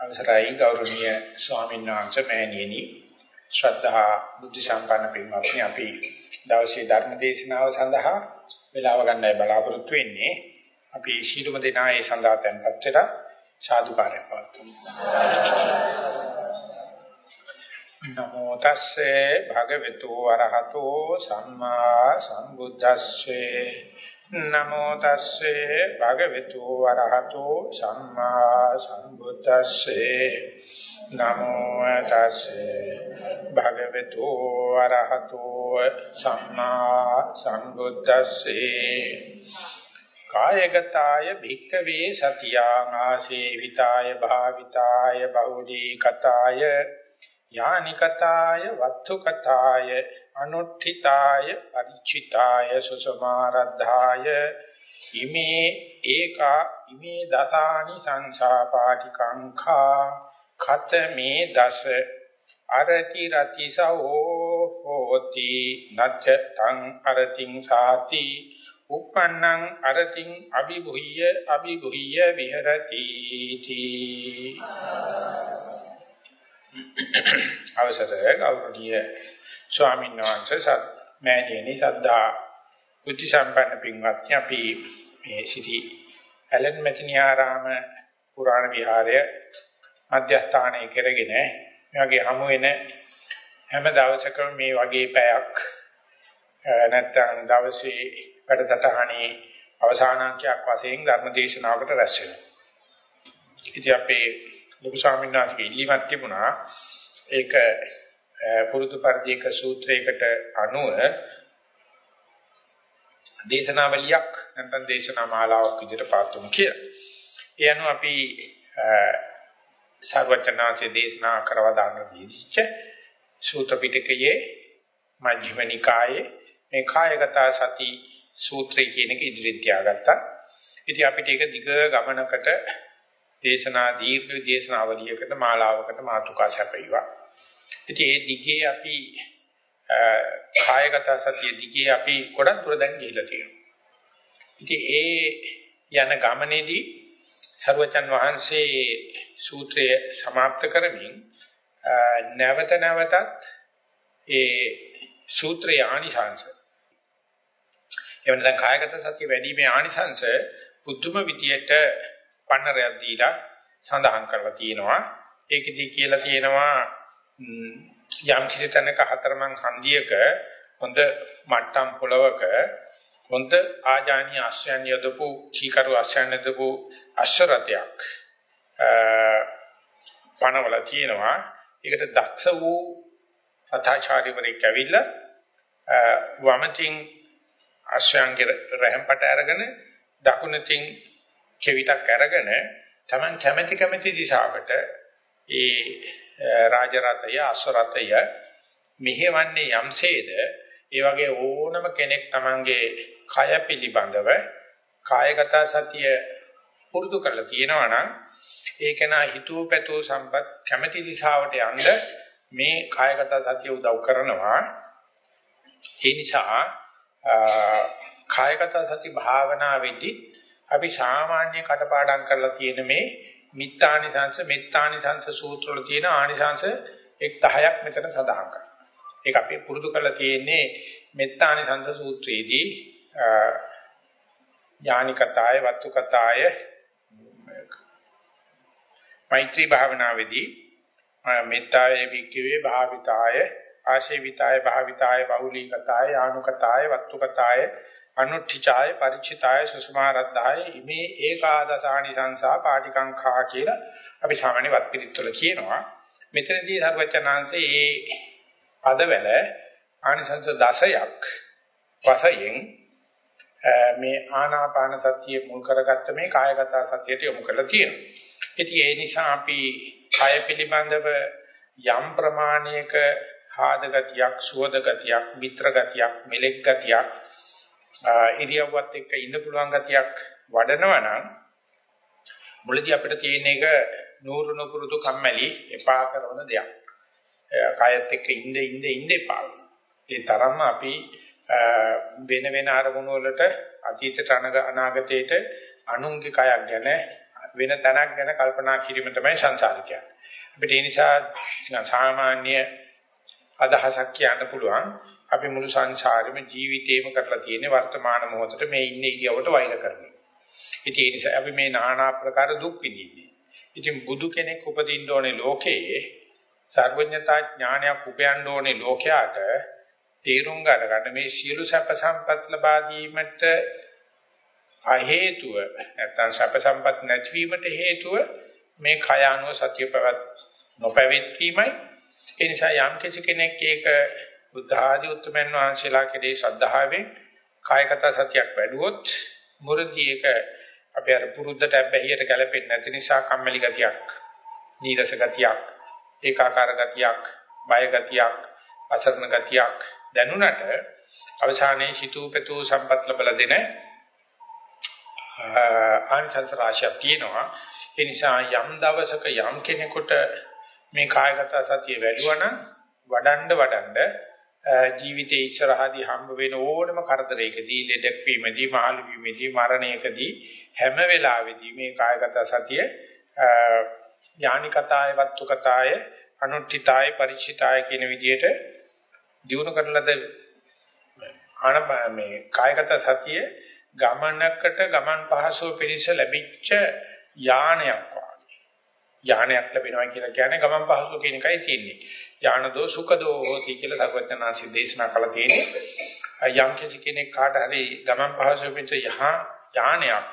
අවසරයි ගෞරවනීය ස්වාමීන් වහන්සේ මෑණියනි. ශ්‍රද්ධා බුද්ධ සම්පන්න පින්වත්නි අපි දවසේ ධර්ම දේශනාව සඳහා වේලාව ගන්නයි බලාපොරොත්තු වෙන්නේ. අපි ශීලම දෙනා ඒ සඳහා tempත් වෙලා සාදුකාරය පවතුමු නමෝ තස්සේ භගවතු වරහතෝ සම්මා සම්බුද්දස්සේ නමෝ තස්සේ භගවතු වරහතෝ සම්මා සම්බුද්දස්සේ. නමෝ තස්සේ භගවතු වරහතෝ සම්මා සම්බුද්දස්සේ. කායගතාය භික්ඛවේ සතියාං ආසේවිතාය භාවිතාය බහුලී කතාය යානිකතාය වත්තුකතාය අනුත්ථිතාය පරිචිතාය සුසමාරද්ධාය ඉමේ ඒකා ඉමේ දසානි සංසාපාටිකංඛා ඛතමේ දස අරති රති සෝ හෝති නච්ච තං අරතිං සාති uppannang aratin abhibuhya abhibuhya viharati ti අවසරය ගෞරවනීය ස්වාමීන් වහන්සේ සත් මෑණියනි සද්ධා බුද්ධ සම්පන්න පින්වත්නි අපි මේ සිටි ඇලන් මැතිනිආරාම පුරාණ විහාරය මධ්‍යස්ථානයේ කරගෙන මේ වගේ හමු වෙන හැම දවසකම මේ වගේ පැයක් නැත්තම් දවසේ වැඩසටහනේ අවසානාංකයක් වශයෙන් ධර්ම දේශනාවකට රැස් වෙනවා. ඉතින් අපේ ලොකු ස්වාමීන් වහන්සේගේ ඉල්ලීමක් තිබුණා ඒක පුරුදු පරිදි එක සූත්‍රයකට අනුව දේශනාවලියක් නැත්නම් දේශනා මාලාවක් විදිහට පාතුමු කියලා. ඒ අනුව අපි සර්වචනාසේ දේශනා කරව දාන දීච්ච සූත්‍ර පිටකයේ මජ්ක්‍ධිම නිකායේ මේ කායගත සති සූත්‍රය කියන එක ඉදිරියට තියාගත්තා. ඉතින් අපිට ඒක දිග ගමනකට දේශනා දීර්ඝ දේශනාවලියකට මාලාවකට මාතෘකා සැපයුවා. ඉතින් ඒ දිගේ අපි කායගත සතිය දිගේ අපි ගොඩක් දුර දැන් ගිහිලා තියෙනවා. ඉතින් ඒ යන ගමනේදී සර්වචන් වහන්සේ සූත්‍රය સમાપ્ત කරමින් නැවත නැවතත් ඒ සූත්‍රයේ ආනිසංශ එවන දැන් කායගත සතිය වැඩිීමේ ආනිසංශ බුද්ධම විදියට පන්නරයක් දීලා සඳහන් කරලා තියෙනවා. ඒකෙදි කියලා තියෙනවා යම් කිසි තැනක හතරමං හන්දියක හොඳ මට්ටම් පොළවක හොඳ ආජානීය අශ්වයන් යදපු කීකරු අශ්වයන් යදපු අශ්වරතයක් පනවල තියෙනවා. ඒකට දක්ෂ වූ අථාචාර්යවරයෙක් ඇවිල්ලා වමතින් අශ්වයන්ගේ රැම්පට අරගෙන දකුණතින් කෙවිතක් අරගෙන Taman කැමැති කැමැති දිශාවට ඒ රාජරතය අශ්වරතය මෙහෙවන්නේ යම්සේද? ඒ වගේ ඕනම කෙනෙක් Tamanගේ කය පිළිබඳව කායගත සතිය පුරුදු කරලා තියෙනවා නම් ඒක නා හිතුව පැතුව සම්පත් කැමැති දිශාවට යන්න මේ කායගත සතිය උදව් කරනවා. ඒ නිසා කායගත සති භාවනාවේදී අපි සාමාන්‍ය කටපාඩම් කරලා තියෙන මේ මිත්තානිසංශ මෙත්තානිසංශ සූත්‍ර වල තියෙන ආනිසංශ එක් 10ක් මෙතන සඳහන් කරනවා. ඒක අපි පුරුදු කරලා තියෙන්නේ මෙත්තානිසංශ සූත්‍රයේදී ඥානිකතාය වත්තුකතාය මෛත්‍රී භාවනාවේදී මෙත්තාය වික්කවේ භාවිතාය ආශේවිතාය භාවිතාය බහුලීකතාය ආනුකතාය වත්තුකතාය අනුත්ථිචාය පරිචිතාය සුසුමාරද්ධාය ඉමේ ඒකාදසානි සංසා පාටිකංඛා කියලා අපි සාමාන්‍ය වත් පිළිතුර කියනවා මෙතනදී සර්වචනාංශේ මේ පදවල ආනිසංස 10ක් වශයෙන් මේ ආනාපාන සතිය මුල් කරගත්ත මේ කායගත සතියට යොමු කරලා තියෙනවා. ඉතින් ඒ නිසා අපි කාය පිළිබඳව යම් ප්‍රමාණයක ආද ගතියක්, සුවද ගතියක්, මිත්‍ර ගතියක්, මෙලෙක් ගතියක් ඉරියව්වත් එක්ක ඉන්න පුළුවන් ගතියක් වඩනවා නම් මුලදී අපිට තියෙන එක නూరు නුපුරුදු කම්මැලි එපා කරන දෙයක්. කායත් එක්ක ඉඳ ඉඳ ඉඳ එපා. ඒ තරම්ම අපි වෙන වෙන අරමුණු වලට අතීතට අනාගතයට අනුන්ගේ කයක් ගැන වෙන තැනක් ගැන කල්පනා කිරීම තමයි සංසාර කියන්නේ. අපිට ඒ නිසා සාමාන්‍ය අදහසක් කියන්න පුළුවන් අපි මුළු සංසාරෙම ජීවිතේම කරලා තියෙන වර්තමාන මොහොතට මේ ඉන්නේ ඉරියවට වෛර කරනවා. ඉතින් ඒ නිසා අපි මේ নানা ආකාර දුක් විඳින්නේ. ඉතින් බුදු කෙනෙක් උපදින්න ඕනේ ලෝකයේ සර්වඥතා ඥානයක් උපයන්න ඕනේ ලෝකයාට තේරුම් ගන්න මේ සියලු සැප සම්පත් ලබා දීමට අ හේතුව නැත්නම් සැප සම්පත් නැතිවීමට හේතුව මේ කය අනුව සතිය පැවැත් නොපැවැත්වීමයි ඒ නිසා යම් කිසි කෙනෙක් ඒක බුද්ධ ආදී උත්තරමන් වහන්සේලා කෙරේ ශ්‍රද්ධාවෙන් කායගත සතියක් වැඩුවොත් මුරදී ඒක අපේ අර පුරුද්දට බැහැියට ගැලපෙන්නේ නැති නිසා කම්මැලි ගතියක් නීරස ගතියක් ඒකාකාර ගතියක් බය ගතියක් අසරණ ගතියක් දැනුණට අවසානයේ හිතූපතු සම්පත් ලැබලා දෙන ආනිසංස රාශියක් තියෙනවා. ඒ නිසා යම් දවසක යම් කෙනෙකුට මේ කායගත සතිය වැඩුවනම් වඩන්න වඩන්න ජීවිතයේ ඉස්සරහදී හම්බ වෙන ඕනම කරදරයකදී ලෙඩක් වීමදී මහලු වීමදී මරණයකදී හැම වෙලාවෙදී මේ කායගත සතිය ඥානිකතාය වත්තුකතාය අනුත්ථිතාය ಪರಿචිතාය කියන විදිහට දිනු කරන ලද ආන මේ කායගත සතිය ගමනකට ගමන් පහසුව පිණිස ලැබිච්ච යානයක් වගේ. යානයක් ලැබෙනවා කියලා කියන්නේ ගමන් පහසුව කියන එකයි තියෙන්නේ. යානදෝ සුඛදෝ හෝති කියලා සර්වඥාන්සේ දේශනා කළා තියෙන්නේ. යම් කිසි කෙනෙක් කාට හරි ගමන් පහසුව පිණිස යහ යානයක්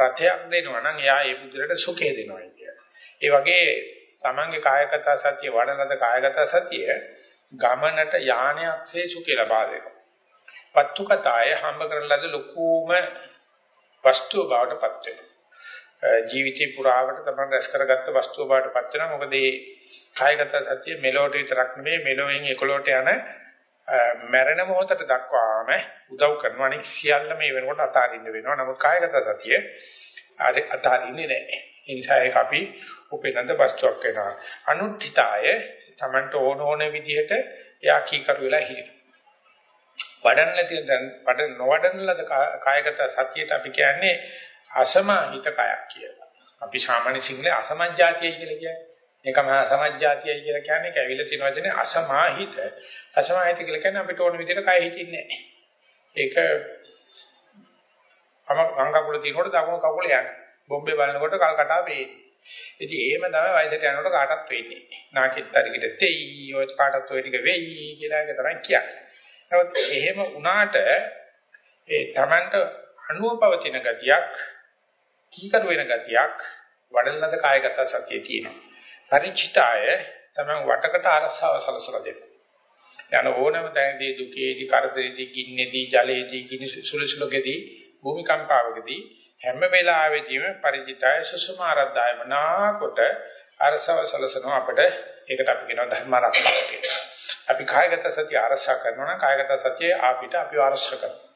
රථයක් දෙනවා නම් එයා ඒ බුදුරට සුඛය දෙනවා කියන්නේ. ඒ වගේ තමන්ගේ කායගත සතිය වඩනද කායගත සතිය ගමනට යානයක්සේ සුඛය ලබා දෙනවා. පත්තුකතාය හම්බ කරන ලද ලොකුම වස්තුව බවට පත් වෙනවා. ජීවිතේ පුරාවට තමයි රැස් කරගත්ත වස්තුව බවට පත් වෙනවා. මොකද මේ කායගත සතිය මෙලොවට විතරක් නෙමෙයි මෙලොවෙන් එකොලොට යන මරණ මොහොතට දක්වාම උදව් කරනවා. අනික සියල්ල මේ වෙනකොට අතාරින්න වෙනවා. නමුත් කායගත සතිය අතාරින්නේ නැහැ. ඒ නිසා ඒක අපි උපේනන්ද වස්තුවක් වෙනවා. අනුත්ථිතාය Tamanට ඕන ඕන විදිහට එයා කීකරු වෙලා හිටිනවා. වඩන්න නැති වඩ නොවඩන ලද කායගත සතියට අපි කියන්නේ අසමාහිත කයක් කියලා. අපි සාමාන්‍ය සිංහලේ අසමජ්ජාතිය කියලා කියන්නේ. ඒකම අසමජ්ජාතිය කියලා කියන්නේ කැවිල තියෙන වචනේ අසමාහිත. අසමාහිත කියලා කියන්නේ අපිට ඕන විදිහට කය හිතින්නේ නැහැ. ඒක අම අංගකුල තියෙනකොට දකුණු කකුල යන්නේ. බොම්බේ බලනකොට කල්කටා වේන්නේ. ඉතින් එහෙම තමයි වයසට යනකොට කාටත් වෙන්නේ. නාකිට හරියට තෙයි ඔය කාටත් ඔය ටික වෙයි කියලා එක තරම් කියන්නේ. නමුත් එහෙම වුණාට ඒ Tamanට අනුව පවතින ගතියක් කීකරු වෙන ගතියක් වඩලනද කායගත සතිය තියෙනවා. පරිචිතාය තමන් වටකට අරසාව සලසලා දෙන්න. යන ඕනම තැනදී දුකේදී කරදරේදී ගින්නේදී ජලයේදී ගිනි සුළුසුළුකේදී භූමිකම්පාවකදී හැම වෙලාවෙදීම පරිචිතාය සුසුමාරද්දාය මනාකොට අරසාව සලසනවා අපිට ඒකට අපි කියනවා ධර්ම ආරක්ෂාව කියලා. අපි කායගත සතිය ආරක්ෂා කරනවා නම් කායගත සතිය ආපිට අපි ආරක්ෂා කරනවා.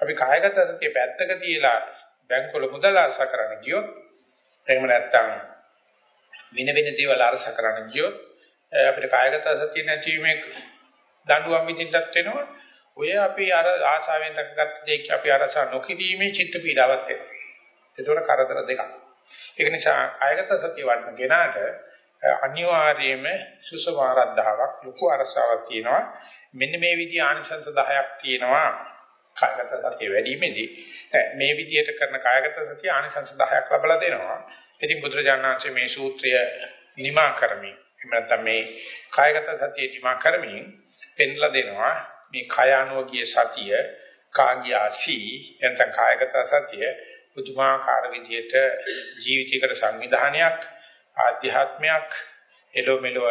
අපි කායගත සතිය පැත්තක තියලා බැංකුවල මුදල් ආරක්ෂා කරන්න ගියොත් එහෙම නැත්නම් වෙන වෙන දේවල් ආරක්ෂා කරන්න ගියොත් අපිට කායගත සතිය නැතිවීමේ දඬුවම් විඳින්නත් වෙනවා. ඔය අපි අර ආශාවෙන් දක්ගත් දෙයක් අපි ආරක්ෂා නොකිරීමේ චිත්ත පීඩාවක් එනවා. ඒතකොට කරදර දෙකක්. ඒක නිසා කායගත සතිය වඩන කෙනාට අනිවාර්යයෙන්ම සුසමාරද්ධාවක් ලොකු අරසාවක් තියෙනවා. මෙන්න මේ විදිහ ආනිසංස 10ක් තියෙනවා කායගත සතිය වැඩිමේදී. මේ විදිහට කරන කායගත සතිය ආනිසංස 10ක් ලබලා දෙනවා. ඉතින් බුදුරජාණන් මේ සූත්‍රය නිමා කරමින් එහෙම නැත්නම් මේ කායගත සතිය නිමා කරමින් පෙන්ලා දෙනවා මේ කය අනුගිය සතිය කාග්‍යාසි එතන කායගත සතිය පුදුමාකාර විදිහට ජීවිතයකට සංවිධානයක් ආධ්‍යාත්මයක් එළෝ මෙලෝ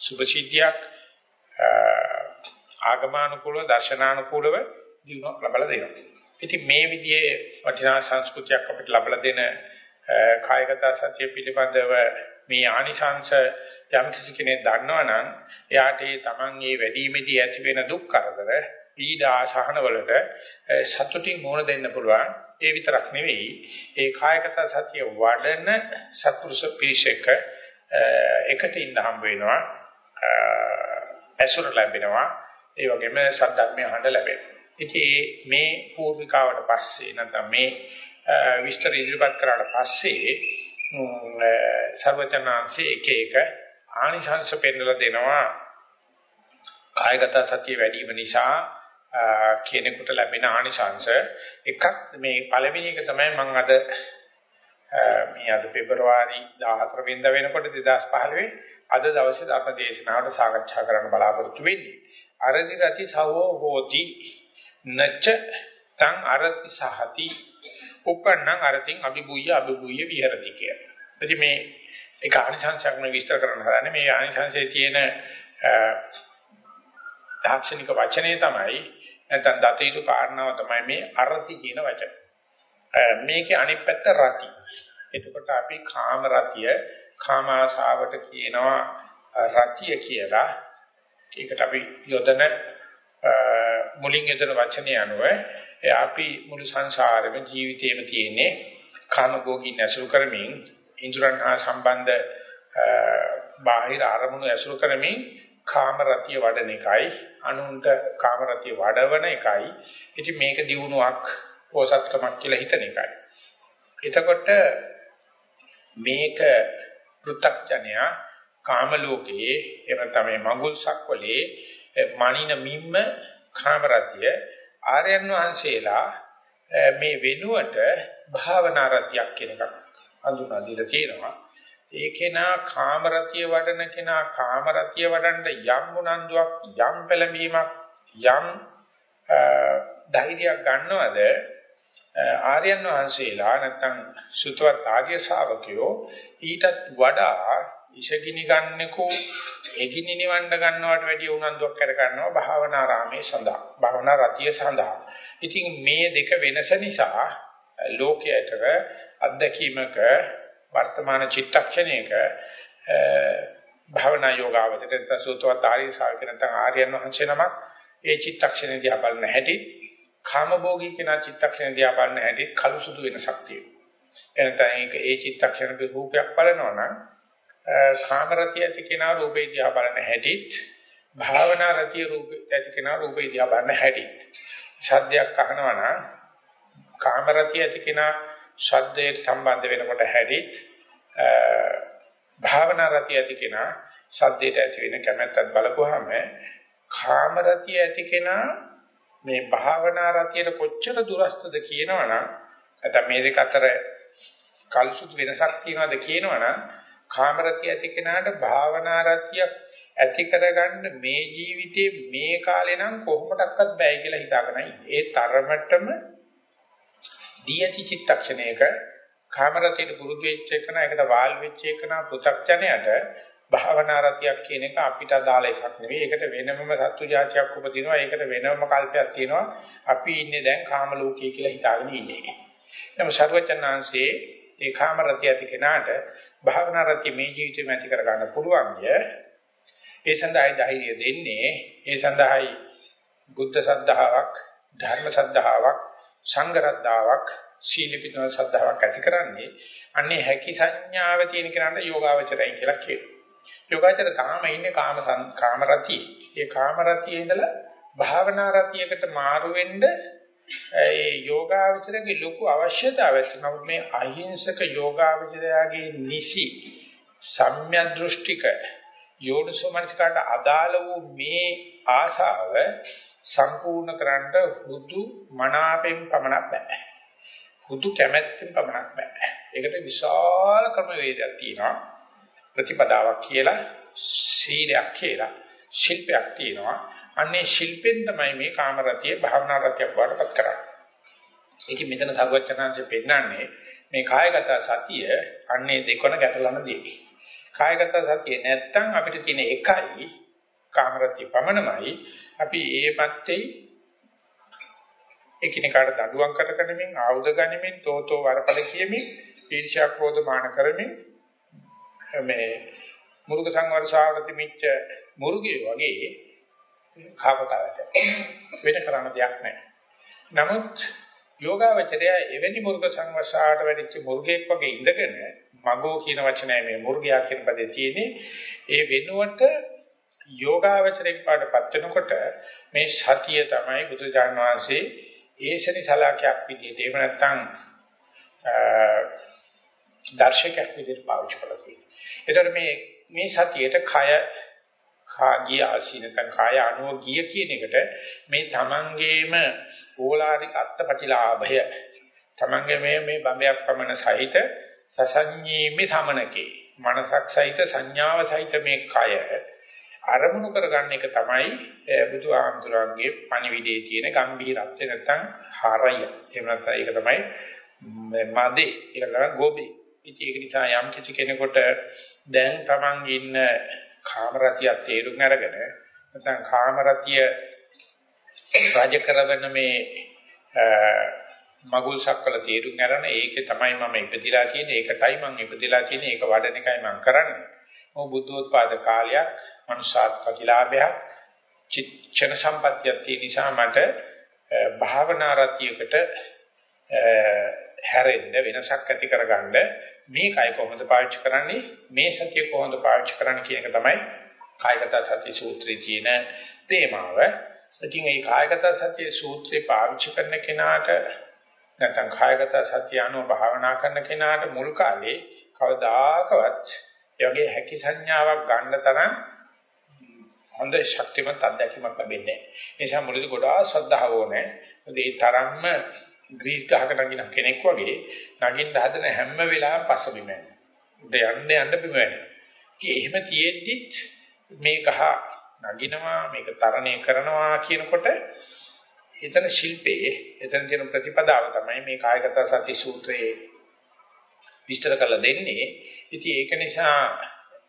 සුභසිද්ධියක් ආගමානුකූලව දර්ශනානුකූලව දිනුවක් ලබලා දෙනවා. ඉතින් මේ විදිහේ වටිනා සංස්කෘතියක් අපිට ලබලා දෙන කායගත සත්‍ය පිළිබඳව මේ ආනිශංශ යම් කිසි කෙනෙක් දන්නවනම් එයාට ඒ තමන් මේ වැඩිමේදී ඇති වෙන දුක් කරදර පීඩා සහන වලට සතුටින් මුහුණ දෙන්න පුළුවන්. ඒ විතරක් නෙවෙයි ඒ කායගත සතිය වඩන සත්පුරුෂ පිරිසක එකට ඉන්න හම්බ වෙනවා. ඇසුර ලැබෙනවා. ඒ වගේම සද්ධර්මය අහන්න ලැබෙනවා. ඉතින් මේ පූර්විකාවට පස්සේ නැත්නම් මේ විස්තර ඉදිරිපත් කරාට පස්සේ සර්වචනාංශයේ එක එක ආනිශංස පෙන්නලා දෙනවා. කායගත සතිය වැඩි වීම නිසා කෙනෙකුට ලැබෙන ආනිශංස එකක් මේ පළවෙනි එක තමයි මම අද මේ අද පෙබරවාරි 14 වෙනිදා වෙනකොට 2015 අද දවසේ ධර්ම දේශනාවට සාකච්ඡා කරන්න බලාපොරොත්තු වෙන්නේ. අරදි ගති සවෝ හෝති. නච තං අරති සහති උපන්නං අරතින් අභිභූය අභිභූය විහෙරති කිය. ඉතින් මේ ඒක ආනිසංසයක් නේ විස්තර කරන්න හදන්නේ මේ ආනිසංසයේ තියෙන දාර්ශනික වචනේ තමයි නැත්නම් දතේතු කාරණාව තමයි මේ අරති කියන වචන. මේකේ අනිත් පැත්ත රති. එතකොට අපි කාම රතිය කාම ආශාවට කියනවා රතිය කියලා. ඒකට අපි යොදන මුලින් යොදන වචනේ අනුව අපි මුළු සංසාරෙම ජීවිතේම තියෙන්නේ කාමභෝගී නැසුරු කරමින් ඉන්ද්‍රයන් හා සම්බන්ධ බාහිර අරමුණු ඇසුරු කරමින් කාම රතිය වඩන එකයි අනුන්ට කාම රතිය වඩවන එකයි. ඉතින් මේක දියුණුවක් පෝසත්කමක් කියලා හිතන එකයි. එතකොට මේක පෘථග්ජනයා කාම ලෝකයේ එවන තමයි මඟුල් සක්වලේ මනින මිම්ම කාම රතිය ආර්යයන් වහන්සේලා මේ වෙනුවට භාවනා රතියක් කියන එකක් හඳුනා දීලා තියෙනවා. ඒ කෙනා කාමරතිය වඩන කෙනා කාමරතිය වඩන්න යම් උනන්දුවක් යම් පෙළඹීමක් යම් ධෛර්යයක් ගන්නවද ආර්යයන් වහන්සේලා නැත්නම් සුතවත් ආර්ය ශාවකයෝ ඊටත් වඩා ඉෂගිනි ගන්නකෝ එගිනි නිවන්න ගන්නවට වැඩිය උනන්දුවක් කර ගන්නවා භාවනාරාමේ සඳහා භාවනා රතිය සඳහා ඉතින් මේ දෙක වෙනස නිසා ලෝකයට අත්දැකීමක වර්තමාන චිත්තක්ෂණයක භාවනා යෝගාවචරයට සූත්‍රවත් ආර්ය ශාවක නැත්නම් ආර්යයන් වහන්සේ නමක් ඒ චිත්තක්ෂණය දිහා බලන හැටි කාමභෝගී කෙනා චිත්තක්ෂණය දිහා බලන හැටි කළු සුදු වෙනසක් තියෙනවා. එනතන ඒක ඒ චිත්තක්ෂණ රූපයක් බලනවා නම් කාමරතිය ඇති කෙනා රූපේ දිහා බලන හැටිත් භාවනා රතිය රූපේ ඇති කෙනා රූපේ දිහා බලන හැටිත්. සද්දයක් අහනවා නම් කාමරතිය ඇති කෙනා ශබ්දයට සම්බන්ධ වෙනකොට හැටි භාවනා රතිය ඇති කෙනා ශබ්දයට ඇති වෙන කැමැත්තත් බලපුවාම කාම රතිය ඇති කෙනා මේ භාවනා රතියට කොච්චර දුරස්තද කියනවනම් නැත්නම් මේ දෙක අතර කල්සුත් වෙනසක් තියෙනවද කියනවනම් කාම රතිය ඇති කෙනාට භාවනා රතියක් ඇති කරගන්න මේ ජීවිතේ මේ කාලේ නම් කොහොමඩක්වත් බෑ කියලා හිතාගෙනයි ඒ තරමටම දීයති චිත්තක්ෂණයක කාමරතේට පුරුදු වෙච්ච එකන ඒකට වාල් වෙච්ච එකන පෘථග්ජනයට භාවනා රතියක් කියන එක අපිට අදාළ එකක් නෙවෙයි. ඒකට වෙනමම සත්තු జాතියක් උපදිනවා. ඒකට වෙනම කල්පයක් තියෙනවා. අපි ඉන්නේ දැන් කාම ලෝකයේ කියලා හිතාගෙන ඉන්නේ. එතම සර්වචනාංශයේ ඒ කාම රතිය ඇති කෙනාට භාවනා රතිය මේ ජීවිතේම ඇති කර ගන්න පුළුවන්ය. ඒ සඳහායි ධෛර්යය දෙන්නේ. ඒ සඳහායි බුද්ධ සද්ධාාවක්, ධර්ම සද්ධාාවක්, සංගරද්දාවක් සීලපිතන සද්ධාාවක් ඇති කරන්නේ අන්නේ හැකි සංඥාව තියෙන කෙනාට යෝගාවචරයි කියලා කියනවා. යෝගාචර තාම ඉන්නේ කාම කාම රතිය. ඒ කාම රතියේ ඉඳලා භාවනා රතියකට මාරු වෙන්න ඒ යෝගාවචරයේ ලොකු අවශ්‍යතාවයක් නමුත් මේ අහිංසක යෝගාවචරයාගේ නිසි සම්‍යක් දෘෂ්ටික යෝනිසෝමනස්කාට අදාළ වූ මේ ආශාව සම්පූර්ණ කරන්න හුදු මනාපෙන් පමණක් බෑ. හුදු කැමැත්තෙන් පමණක් බෑ. ඒකට විශාල ක්‍රම වේදයක් තියෙනවා. ප්‍රතිපදාවක් කියලා, සීලයක් කියලා, ශිල්පයක් තියෙනවා. අන්නේ ශිල්පෙන් තමයි මේ කාමරතිය භාවනා රතියක් වඩපත් කරන්නේ. ඒක මෙතන සර්වඥාන්සේ පෙන්නන්නේ මේ කායගත සතිය අන්නේ දෙකොන ගැටලන දෙයක්. කායගත සතිය නැත්තම් අපිට තියෙන එකයි කාමරතිය පමණමයි අපි ඒ පැත්තේ එකිනෙකාට දඬුවම් කරකනමින් ආයුධ ගනිමින් තෝතෝ වරපල කියමින් ඊර්ෂ්‍යා ක්‍රෝධ මාන කරමින් මේ මුර්ග සංවර්ෂාවට මිච්ච මුර්ගය වගේ කාමතාවට වෙන කරන්න දෙයක් නැහැ. නමුත් යෝගාවචරය එවැනි මුර්ග සංවර්ෂාවට වැඩිච්ච මුර්ගෙක් වගේ ඉඳගෙන මගෝ කියන වචනය මේ මුර්ගයා කියන පදේ තියෙන්නේ ඒ වෙනුවට යෝගාවචරයක් පාඩපත් වෙනකොට මේ සතිය තමයි බුදුජාන විශ්වසේ ඒසනි සලාකයක් විදිහට එහෙම නැත්නම් දර්ශකයක් විදිහට පාවිච්චි කරලා තියෙනවා. ඒතර මේ මේ සතියේට කය කාගිය ආසී නැත්නම් කාය අනුව ගිය කියන එකට මේ තමන්ගේම ඕලාරික අත්පටිලාභය තමන්ගේ මේ මේ බඹයක් පමණ සහිත සසඤ්ඤීමේ සමනකේ මනසක් සහිත සංඥාව සහිත මේ කය අරමුණු කරගන්න එක තමයි බුදු ආමතුරුන්ගේ පණිවිඩයේ තියෙන ගැඹීරත්වය නැත්නම් හරය. එහෙම නැත්නම් ඒක තමයි මදේ ඒක තමයි ගෝබේ. ඉතින් ඒක නිසා යම් කිසි කෙනෙකුට දැන් Taman ඉන්න කාමරතිය තේරුම් අරගෙන නැත්නම් කාමරතිය රාජ කරවන මේ මගුල් සක්වල තේරුම් අරගෙන ඒකේ තමයි මම ඉපදිලා තියෙන්නේ ඒකටයි මම ඉපදිලා තියෙන්නේ ඒක වඩන එකයි මම කරන්නේ. මො බුද්ධෝත්පාද කාලයක් මනුෂ්‍යාත් ප්‍රතිලාභයක් චිත්තන සම්පත්තිය තියෙන නිසා මට භාවනා රතියකට හැරෙන්න වෙනසක් ඇති කරගන්න මේකයි කොහොමද පාවිච්චි කරන්නේ මේ සතිය කොහොමද පාවිච්චි කරන්නේ කියන එක තමයි කායගත සති සූත්‍රයේ තියෙන තේමාව. ඉතින් මේ කායගත සති සූත්‍රේ පාවිච්චි කරන කෙනාට නැත්නම් කායගත සතිය අනුව භාවනා කරන කෙනාට මුල් කාලේ කවදාකවත් ඒ වගේ හැකි සංඥාවක් ගන්න තරම් හොඳ ශක්තිමත් අත්දැකීමක් ලැබෙන්නේ නැහැ. ඒ නිසා මුලදී ගොඩාක් ශ්‍රද්ධාව ඕනේ. ඒ තරම්ම ග්‍රීස් ගහක නගින කෙනෙක් වගේ නගින්න හදන හැම වෙලාවෙම පස්ස බිම යනවා. උඩ යන්න යන්න බිම යනවා. ඉතින් එහෙම තියෙද්දිත් මේ ගහ නගිනවා මේක තරණය කරනවා කියනකොට එතන ශිල්පයේ එතන තියෙන ප්‍රතිපදාව තමයි මේ කායගත සති සූත්‍රයේ විස්තර කරලා දෙන්නේ. ඉතින් ඒක නිසා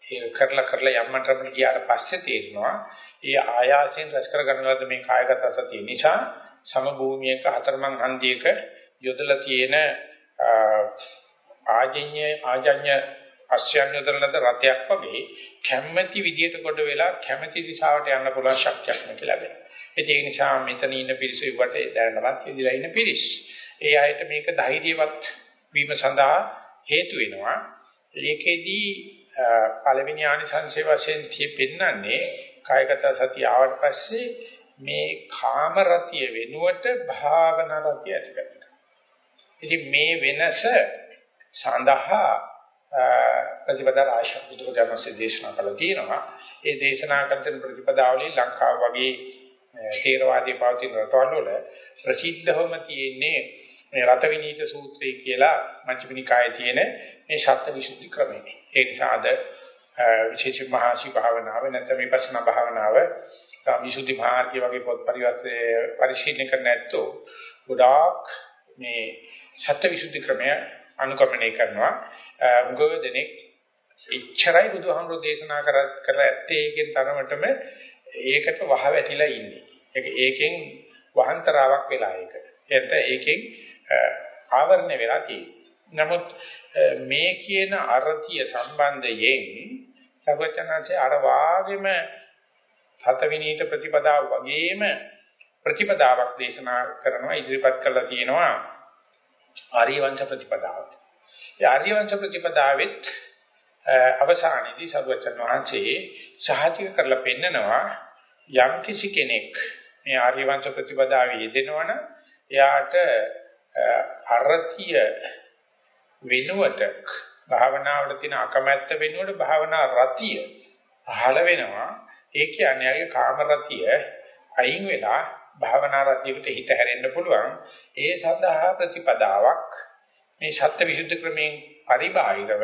ඒක කරලා කරලා යම්මටම ගියාට පස්සේ තේරෙනවා ඒ ආයාසයෙන් රැස් කරගන්න ලද මේ කායගත සතිය නිසා සමභූමියක හතරමං හන්දියක යොදලා තියෙන ආජඤ්‍ය ආජඤ්‍ය අස්යන් යොදලද රතයක් වගේ කැමැති විදියට කොට වෙලා කැමැති දිශාවට යන්න පුළුවන් ශක්තියක් මේක ලැබෙනවා. ඒ නිසා මෙතන ඉන්න පිරිස වට දැනනවත් ඉදිරිය ඉන්න පිරිස්. ඒ අයට මේක ධෛර්යවත් වීම සඳහා හේතු වෙනවා. ඒකෙදී පළවෙනි ආනිසංසය වශයෙන් තියෙන්නේ කායගත සතිය ආවට පස්සේ මේ කාම රතිය වෙනුවට භාවනා රතිය ඇති කරගන්න. ඉතින් මේ වෙනස සඳහා ප්‍රතිපදා ආශා බුදුරජාණන්සේ දේශනා කළා තියෙනවා. ඒ දේශනා කරන ප්‍රතිපදාවලින් ලංකාව වගේ තේරවාදී පවතින රටවල් වල ප්‍රසිද්ධවම තියෙන්නේ මේ රතවිනීත සූත්‍රය කියලා මජ්ක්‍ධිම නිකායේ තියෙන මේ ශබ්ද විසුද්ධි ක්‍රමය. ඒ නිසා අද විශේෂ මහසි භාවනාව නැත්නම් විපස්සනා භාවනාව සම්විසුද්ධි මාර්ගය වගේ පොත් පරිවර්තේ පරිශීලනය කර නැත්තෝ ගොඩාක් මේ සත්‍ය විසුද්ධි ක්‍රමය අනුගමනය කරනවා. උගවදෙනෙක් ඉච්ඡරයි බුදුහාමුදුරෝ දේශනා කර කර ඇත්තේ ඒකෙන් තරමටම ඒකට වහ වැටිලා ඉන්නේ. ඒක ඒකෙන් වහන්තරාවක් වෙලා ඒක. එතන ඒකෙන් ආවරණය වෙලා තියෙන්නේ. නමුත් මේ කියන අර්ථිය සම්බන්ධයෙන් සර්වචනanse අර වාගෙම හත විනීත ප්‍රතිපදාව වගේම ප්‍රතිපදාවක් දේශනා කරනවා ඉදිරිපත් කරලා තියෙනවා ආර්යවංශ ප්‍රතිපදාව. ඒ ආර්යවංශ ප්‍රතිපදාවෙත් අවසානයේදී සර්වචන වහන්සේ සහතික කරලා පෙන්නනවා යම් කිසි කෙනෙක් මේ ආර්යවංශ ප්‍රතිපදාවේ යෙදෙනවනම් එයාට අරතිය වෙනුවට භාවනාවට තියෙන අකමැත්ත වෙනුවට භාවනා රතිය පහළ වෙනවා ඒ කියන්නේ යාගේ කාම රතිය අයින් වෙලා භාවනා රතියකට හිත හැරෙන්න පුළුවන් ඒ සඳහා ප්‍රතිපදාවක් මේ සත්‍ය විසුද්ධි ක්‍රමයෙන් පරිබාහිරව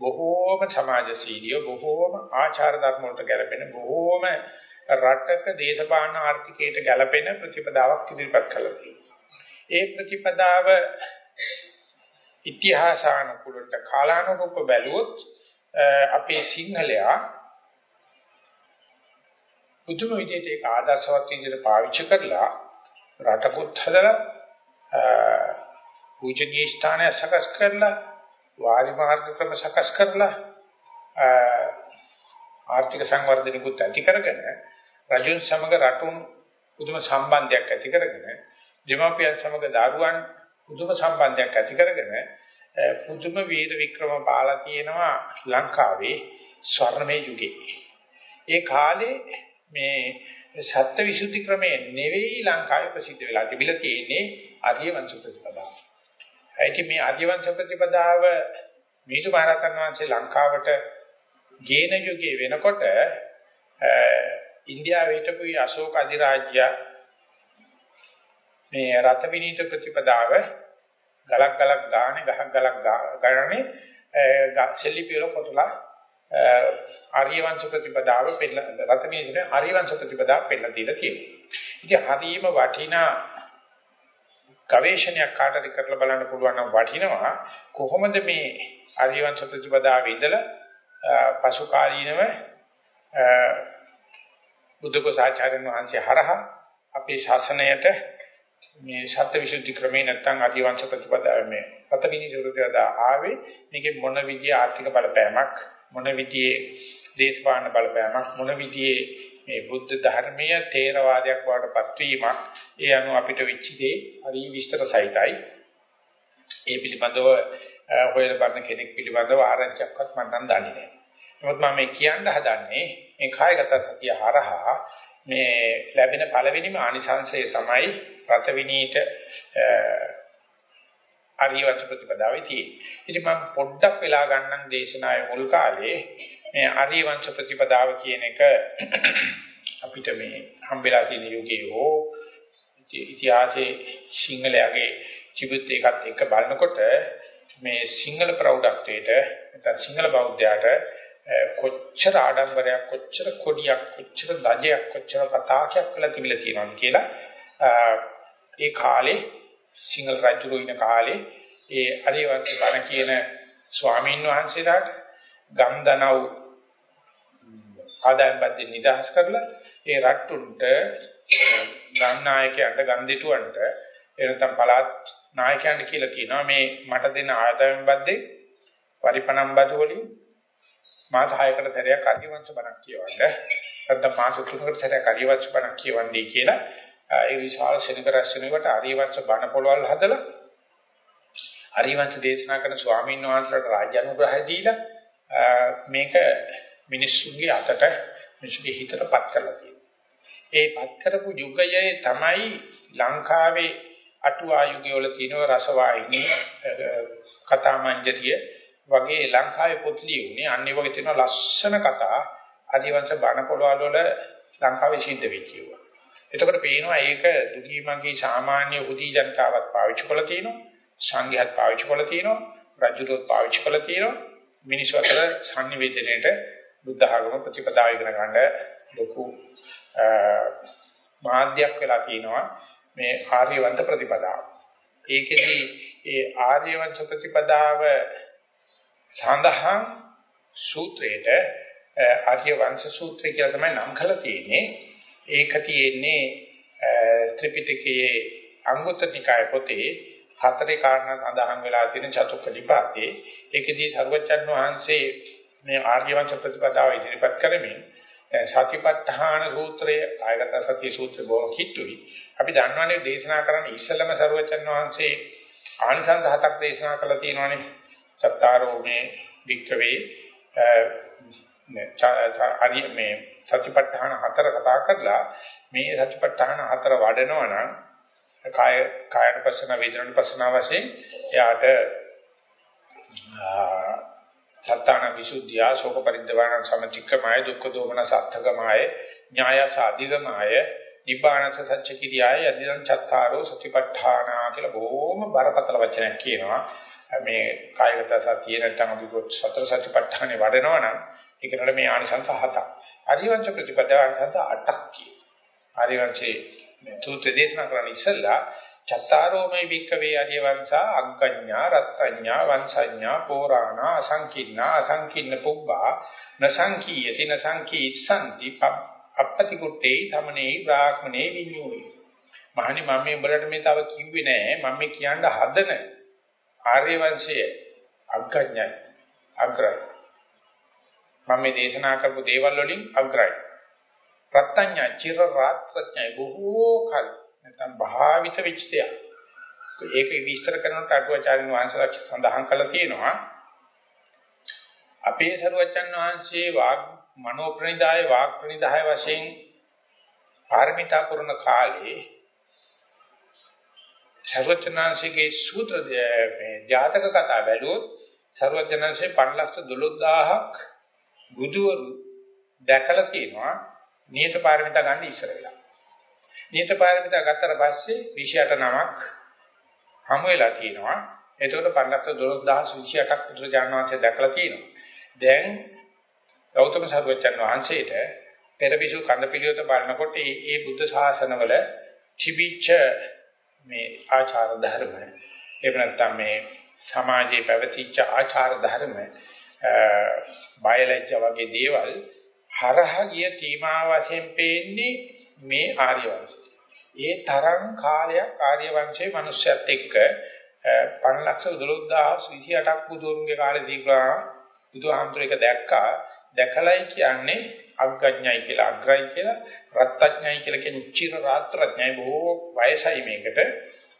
බොහෝම සමාජශීලීය බොහෝම ආචාර ධර්ම වලට ගැලපෙන බොහෝම රටක දේශපාලන ආර්ථිකයට ගැලපෙන ප්‍රතිපදාවක් ඉදිරිපත් කළා තියෙනවා. ඒ ප්‍රතිපදාව ඉතිහාසානුකූලව කාලානුරූප බැලුවොත් අපේ සිංහලයා පුදුම විදිහට ඒක ආදර්ශවත් විදිහට පාවිච්චි කරලා රටකුත් හදලා පූජනීය ස්ථානය සකස් කරලා වාරි මාර්ග ක්‍රම සකස් කරලා ආර්ථික සංවර්ධනයකුත් ඇති කරගෙන රජුන් සමග රටුන් පුදුම සම්බන්ධයක් ඇති කරගෙන දෙමාපියන් සමග දරුවන් පුදුම සම්බන්ධයක් ඇති කරගෙන පුදුම වීර වික්‍රම පාලා තියෙනවා ලංකාවේ ස්වර්ණමය යුගයේ. ඒ කාලේ මේ සත්‍ය විසුද්ධි ක්‍රමය නෙවෙයි ලංකාවේ ප්‍රසිද්ධ වෙලා තිබිලා තියෙන්නේ ආර්ය වංශ ප්‍රතිපදාව. ඒකේ මේ ආදිවංශ ප්‍රතිපදාව මිහිඳු මහරහතන් වහන්සේ ලංකාවට ගේන යුගයේ වෙනකොට ඉන්දියාවේ හිටපු අශෝක අධිරාජ්‍ය මේ රත විනීත ප්‍රතිපදාව ගලක් ගලක් ගානේ ගහක් ගලක් ගානේ සෙල්ලි පියල කොටලා ආර්ය වංශ ප්‍රතිපදාව පෙළ රත විනීත ආර්ය වංශ ප්‍රතිපදාව පෙළ දීලා තියෙනවා. ඉතින් හරීම වටිනා ගවේෂණයක් කාටද කරලා බලන්න පුළුවන් නම් වටිනවා කොහොමද මේ ආර්ය වංශ ප්‍රතිපදාවේ ඉඳලා පසු කාලීනව බුද්ධකෝසාචාර්යන් වහන්සේ හරහා අපේ ශාසනයට මේ සත්‍යවිසුද්ධි ක්‍රමේ නැත්තම් අධිවංශ ප්‍රතිපදාව මේ පතවිනිරුද්ධද ආවේ මේකේ මොන විදිය ආර්ථික බලපෑමක් මොන විදියේ දේශපාලන බලපෑමක් මොන විදියේ මේ බුද්ධ ධර්මීය තේරවාදයක් බවට පත්වීමක් ඒ අනුව අපිට වෙච්ච දේ හරි විස්තර සහිතයි ඒ පිළිබඳව හොයලා බලන කෙනෙක් පිළිබඳව ආරංචියක්වත් මම නම් දන්නේ නැහැ. නමුත් මම මේ කියන්න හදන්නේ මේ කායගත සතිය හරහා මේ ලැබෙන පළවෙනිම ආනිසංශය තමයි රතවිනීට ආර්යවංශ ප්‍රතිපදාවේ තියෙන්නේ. ඉතින් මම පොඩ්ඩක් වෙලා ගන්නම් දේශනාවේ මුල් කාලේ මේ ආර්යවංශ ප්‍රතිපදාව කියන එක අපිට මේ හම්බෙලා තියෙන යුගයේ හෝ ඉතිහාසයේ සිංහලයේ ජීවිත එකත් එක්ක බලනකොට මේ සිංහල ප්‍රෞಢත්වයට නැත්නම් සිංහල බෞද්ධයාට කොච්චර ආඩම්බරයක් කොච්චර කොඩියක් කොච්චර දජයක් කොච්චර පතාකයක් කියලා තිබිලා තියෙනවද කියලා ඒ කාලේ සිංහල රජුරු ඉන කාලේ ඒ හරිවංශ බණ කියන ස්වාමීන් වහන්සේලාට ගම්දනව් ආදායම් බද්දේ නිදහස් කරලා ඒ රට්ටුන්ට ගම්නායකයන්ට ගම්දිටුවන්ට එනතම් පළාත් නායකයන්ට කියලා කියනවා මේ මට දෙන ආදායම් බද්දේ පරිපණම් බදු වලින් මාස 6කට සැරයක් අරිවංශ බණක් කියවන්න නැත්නම් මාස 3කට සැරයක් අරිවංශ බණක් කියවන්නේ කියලා ඒ විශාල සෙනඟ රැස් වෙනකොට අරිවංශ බණ පොළවල් හදලා අරිවංශ දේශනා කරන ස්වාමීන් වහන්සේලාට රාජ්‍ය අනුග්‍රහය දීලා මේක මිනිස්සුන්ගේ අතට මිනිස්සුගේ හිතටපත් කරලා තියෙනවා. ඒ පත් කරපු යුගයේ තමයි ලංකාවේ අටුවා යුගයේ වල තියෙන රසවාහිනී කතා මංජරිය වගේ ලංකාවේ පොත් ලියුනේ අන්නේ වගේ තියෙන ලස්සන කතා ආදිවංශ බණ පොළවල් වල ලංකාවේ සිද්ධ වෙච්ච ඒවා. එතකොට පේනවා ඒක දුගී මගේ සාමාන්‍ය උදී ජනතාවත් පාවිච්චි කරලා තියෙනවා. සංඝයාත් පාවිච්චි කරලා තියෙනවා. රජුදොත් පාවිච්චි කරලා තියෙනවා. මිනිස්සු අතර sannivedanayට බුද්ධ ආගම ප්‍රතිපදාව ඉගෙන ගන්න ලොකු මාධ්‍යයක් වෙලා තියෙනවා මේ ආර්යවන්ත ප්‍රතිපදාව. ඒකෙදි ඒ ආර්යවන්ත ප්‍රතිපදාව සඳහන් සූත්‍රයේද ආර්ය වංශ සූත්‍රය කියලා තමයි නම් කරලා තියෙන්නේ. ඒක තියෙන්නේ ත්‍රිපිටකයේ අංගුත්තර නිකාය පොතේ හතරේ කාරණා සඳහන් වෙලා තියෙන චතුක්ක නිපාතේ. ඒකෙදී සර්වචන් වහන්සේ මේ ආර්ය වංශ ප්‍රතිපදාව ඉදිරිපත් කරමින් සතිපට්ඨාන සූත්‍රය ආයගත සතිය සූත්‍රය බොහොම කිට්ටුයි. අපි දන්නවනේ දේශනා කරන්න ඉස්සෙල්ලම සර්වචන් වහන්සේ ආනිසංස හතක් දේශනා කළා තියෙනවානේ. සත්තාරෝ මේ වික්කවේ හරි මේ සතිපට්ඨාන හතර කතා කරලා මේ සතිපට්ඨාන හතර වඩනවා නම් කාය කායනුපස්සන වේදනානුපස්සන වශයෙන් එයාට සත්තාන විසුද්ධිය ශෝක පරිද්දවාන සමතික්කමය දුක්ඛ දෝමන සත්‍යකමය ඥාය සාධිගමය නිබ්බානස සත්‍ය කිරියාය යදිදං චත්තාරෝ සතිපට්ඨාන කියලා බොහොම බරපතල වචනයක් කියනවා. මේ කායගත සතිය නැත්නම් අපි සතර සතිපට්ඨානේ වඩනවා නම් ඒකට මේ ආනිසංස හතක්. ආරිවංශ ප්‍රතිපදාව ආනිසංස අටක් කියනවා. ආරිවංශේ සූත්‍ර දේශනා කරන ඉස්සෙල්ලා චත්තාරෝමයි වික්කවේ ආරිවංශා අග්ගඤ්ඤා රත්ත්‍ඤ්ඤා වංශඤ්ඤා පෝරාණා අසංකින්නා අසංකින්න පුබ්බා නසංකීයති නසංකීසන්ති අපපති කුට්ටේ තමනේ බ්‍රාහ්මනේ විඤ්ඤෝයි. මහනි මම මේ උඹලට මේ තව කිව්වේ නෑ මම මේ කියන්න හදන ආර්ය වංශයේ අග්‍රඥයි අග්‍රයි මම මේ දේශනා කරපු දේවල් වලින් අග්‍රයි. ප්‍රත්‍යඥ චිර රාත්‍රඥයි බොහෝ කල නැත්නම් භාවිත වෙච්ච දෙයක්. ඒක විස්තර කරනකොට අටුවාචාර්යන් වහන්සේලා සඳහන් කළා තියෙනවා අපේ සරුවචන් වහන්සේ වාග් මනෝ ප්‍රනිදාය වාග් ප්‍රනිදාය වශයෙන් පාරමිතා පුරන කාලේ සර්වචනාංශයේ සූත්‍ර මේ ජාතක කතා බැලුවොත් සර්වචනාංශයේ 512000ක් බුදුවරු දැකලා තියෙනවා නියත පාරමිතා ගන්න ඉස්සර වෙලා. නියත පාරමිතා ගත්තට පස්සේ 28 නමක් හමු වෙලා තියෙනවා. එතකොට 512028ක් බුදුරජාණන් වහන්සේ දැකලා තියෙනවා. දැන් ගෞතම සර්වචන් වහන්සේට පෙරවිසු කඳ පිළිවෙත බලනකොට මේ මේ බුද්ධ ශාසනවල තිබිච්ච මේ ආචාර ධර්ම එහෙම නැත්නම් මේ සමාජයේ පැවතිච්ච ආචාර ධර්ම බයලජ්ජ වගේ දේවල් හරහා ගිය තීමා වශයෙන් පේන්නේ මේ ආර්ය වංශය. ඒ තරම් කාලයක් ආර්ය වංශයේ මිනිස්සුත් එක්ක 512028ක් බුදුරුන්ගේ කාලේ දීගා බුදුහාමුදුර එක දැක්කා. දැකලයි කියන්නේ අග්ගඥයි කියලා අග්‍රයි කියලා රත්ත්‍ඥයි කියලා කියන චිර රාත්‍රඥයි බොහෝ වයසයි මේකට.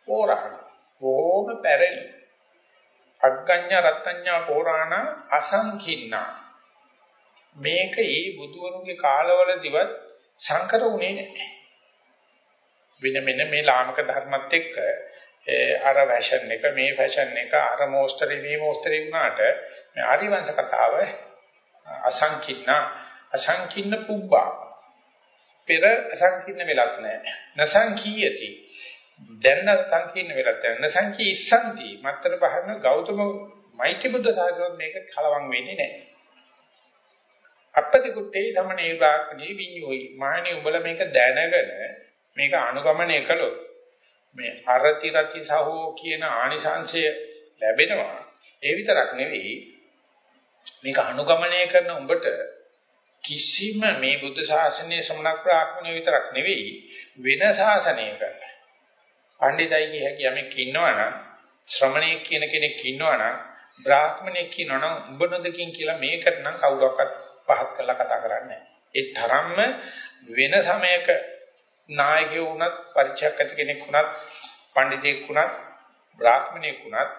පෝරාණ බොහෝම පැරණි. අග්ගඤ්ඤ රත්ත්‍ඥා පෝරාණ අසංකින්නා මේක ඒ බුදුවරුන්ගේ කාලවලදිවත් සංකර වුණේ නැහැ. වෙන මෙන්න මේ ලාමක ධර්මත් එක්ක අර ෆැෂන් එක මේ ෆැෂන් එක අර මොස්තරි මේ මොස්තරි වුණාට මේ ආරිවංශ කතාව අසංකින්න අසංකින්න පුබ්බා. පෙර අසංකින්න වෙලක් නැහැ. නසංකීයති දැන් සංකීර්ණ වෙලක් නැහැ නසංකී ඉස්සන්ති. මත්තර පහන ගෞතම මෛත්‍රී බුද්ධ සාගරොත් මේක කලවම් වෙන්නේ නැහැ. අපපති කුට්ටේ සමනේ වාක්ණී විඤ්ඤෝයි. මානේ උඹලා මේක දැනගෙන මේක අනුගමනය කළොත් මේ අරති රති සහෝ කියන ආනිසංශය ලැබෙනවා. ඒ විතරක් නෙවෙයි මේක අනුගමනය කරන උඹට කිසිම මේ බුද්ධ ශාසනයේ ශ්‍රමණ ප්‍රාඥය විතරක් නෙවෙයි වෙන ශාසනයක පඬිතයි කිය හැකි යමෙක් ඉන්නවනම් ශ්‍රමණයෙක් කියන කෙනෙක් ඉන්නවනම් බ්‍රාහ්මණයෙක් ඉන්නවනම් උඹ නොදකින් කියලා මේකට නම් කවුරක්වත් පහත් කරලා කතා කරන්නේ ඒ තරම්ම වෙන සමයක නායකයෝ වුණත් පරිචයක් ඇති කෙනෙක් වුණත් පඬිතෙක් වුණත් බ්‍රාහ්මණයෙක් වුණත්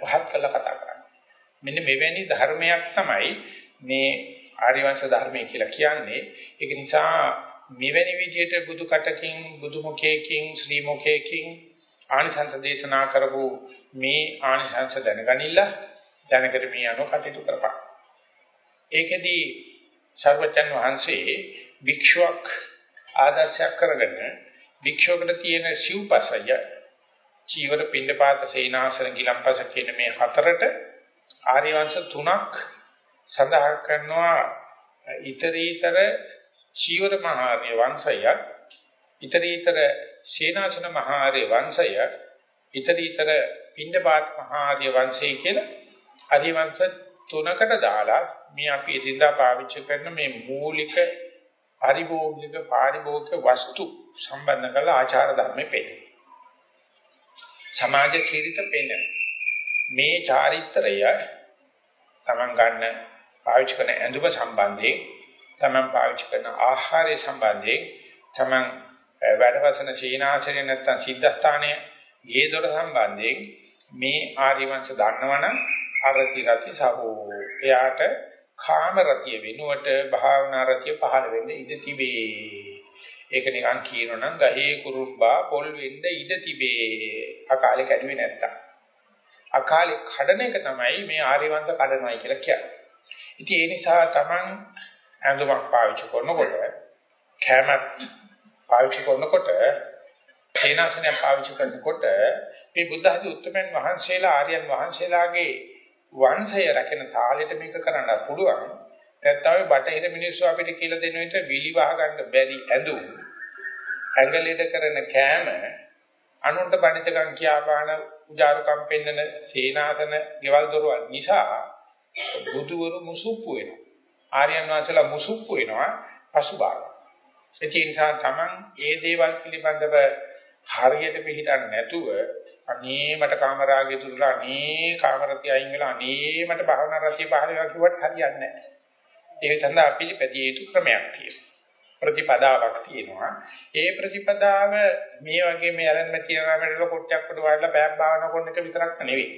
පහත් කරලා කතා කරන්නේ මෙන්න මෙවැනි ධර්මයක් තමයි මේ ආර්යවංශ ධර්මය කියලා කියන්නේ. ඒක නිසා මෙවැනි විදිහට බුදු කටකින් බුදු මුඛයකින් ශ්‍රී මුඛයකින් ආනිසංස දේශනා කරපු මේ ආනිසංස දැනගනින්න දැනකට මේ අනුව කටයුතු කරපන්. ඒකෙදී සර්වචන් වහන්සේ භික්ෂුවක් ආදර්ශයක් කරගෙන භික්ෂුවකට තියෙන සිව්පසය චීවර පින්නපාත සේනාසන ගිලම්පස කියන මේ හතරට ආර්ය වංශ තුනක් සඳහන් කරනවා ඊතරීතර චීවර මහාර්ය වංශය ඊතරීතර සේනාසන මහාර්ය වංශය ඊතරීතර පින්නපාත මහාර්ය වංශය කියලා ආර්ය වංශ තුනකට දාලා මේ අපි එදිනදා පාවිච්චි කරන මේ මූලික පරිභෝගික පාරිභෝගික වස්තු සම්බන්ධ කරලා ආචාර ධර්මෙ පෙන්නන සමාජ ශීලිත පෙන්නන මේ චාරිත්‍රය තමන් ගන්න පාවිච්චි කරන ඇඳුම සම්බන්ධයෙන් තමන් පාවිච්චි කරන ආහාරය සම්බන්ධයෙන් තමන් වැඩවසන සීනාසනය නැත්තම් සිද්ධාස්ථානය ගේ දොර සම්බන්ධයෙන් මේ ආරිවංශ දන්නවනම් අරති රති සහෝ. එයාට කාම රතිය වෙනුවට භාවනා රතිය පහළ වෙන්න ඉඩ තිබේ. ඒක නිකන් කියනනම් ගහේ කුරුබ්බා පොල් වෙන්න ඉඩ තිබේ. අකාලේ කැඩුවේ නැත්තම්. අකාලේ කඩන එක තමයි මේ ආර්යවංශ කඩනවායි කියලා කියන්නේ. ඉතින් ඒ නිසා Taman ඇඳුමක් පාවිච්චි කරනකොට කැමත් පාවිච්චි කරනකොට සේනාසනයක් පාවිච්චි කරනකොට මේ බුද්ධ ආදී උත්තරමන් වහන්සේලා ආර්යයන් වහන්සේලාගේ වංශය රැකෙන තාලෙට මේක කරන්න පුළුවන්. නැත්නම් බටහිර මිනිස්සු අපිට කියලා දෙන විදිහට විලි වහ ගන්න බැරි ඇඳුම් ඇඟලෙඩ කරන කෑම අනුන්ට පණිතකම් කියාපාන උජාරුකම් පෙන්නන සේනාසන ගෙවල් දොරවල් නිසා බුදුවරු මුසුප්පු වෙනවා. ආර්යයන් වහන්සේලා මුසුප්පු වෙනවා පසුබාග. ඒ නිසා තමන් ඒ දේවල් පිළිබඳව හරියට පිළිහිටන්නේ නැතුව අනේ මට කාමරාගය දුරලා අනේ කාමරතිය අයින් වෙලා අනේ මට භාවනා රතිය පහල වෙනවා කිව්වට හරියන්නේ නැහැ. ඒක සඳහා පිළිපැදිය යුතු ක්‍රමයක් තියෙනවා. ප්‍රතිපදාවක් තියෙනවා. ඒ ප්‍රතිපදාව මේ වගේ මේ අරන් තියනමඩල කොට්ටයක් කොට වඩලා බෑග් භාවනා කරන එක විතරක් නෙවෙයි.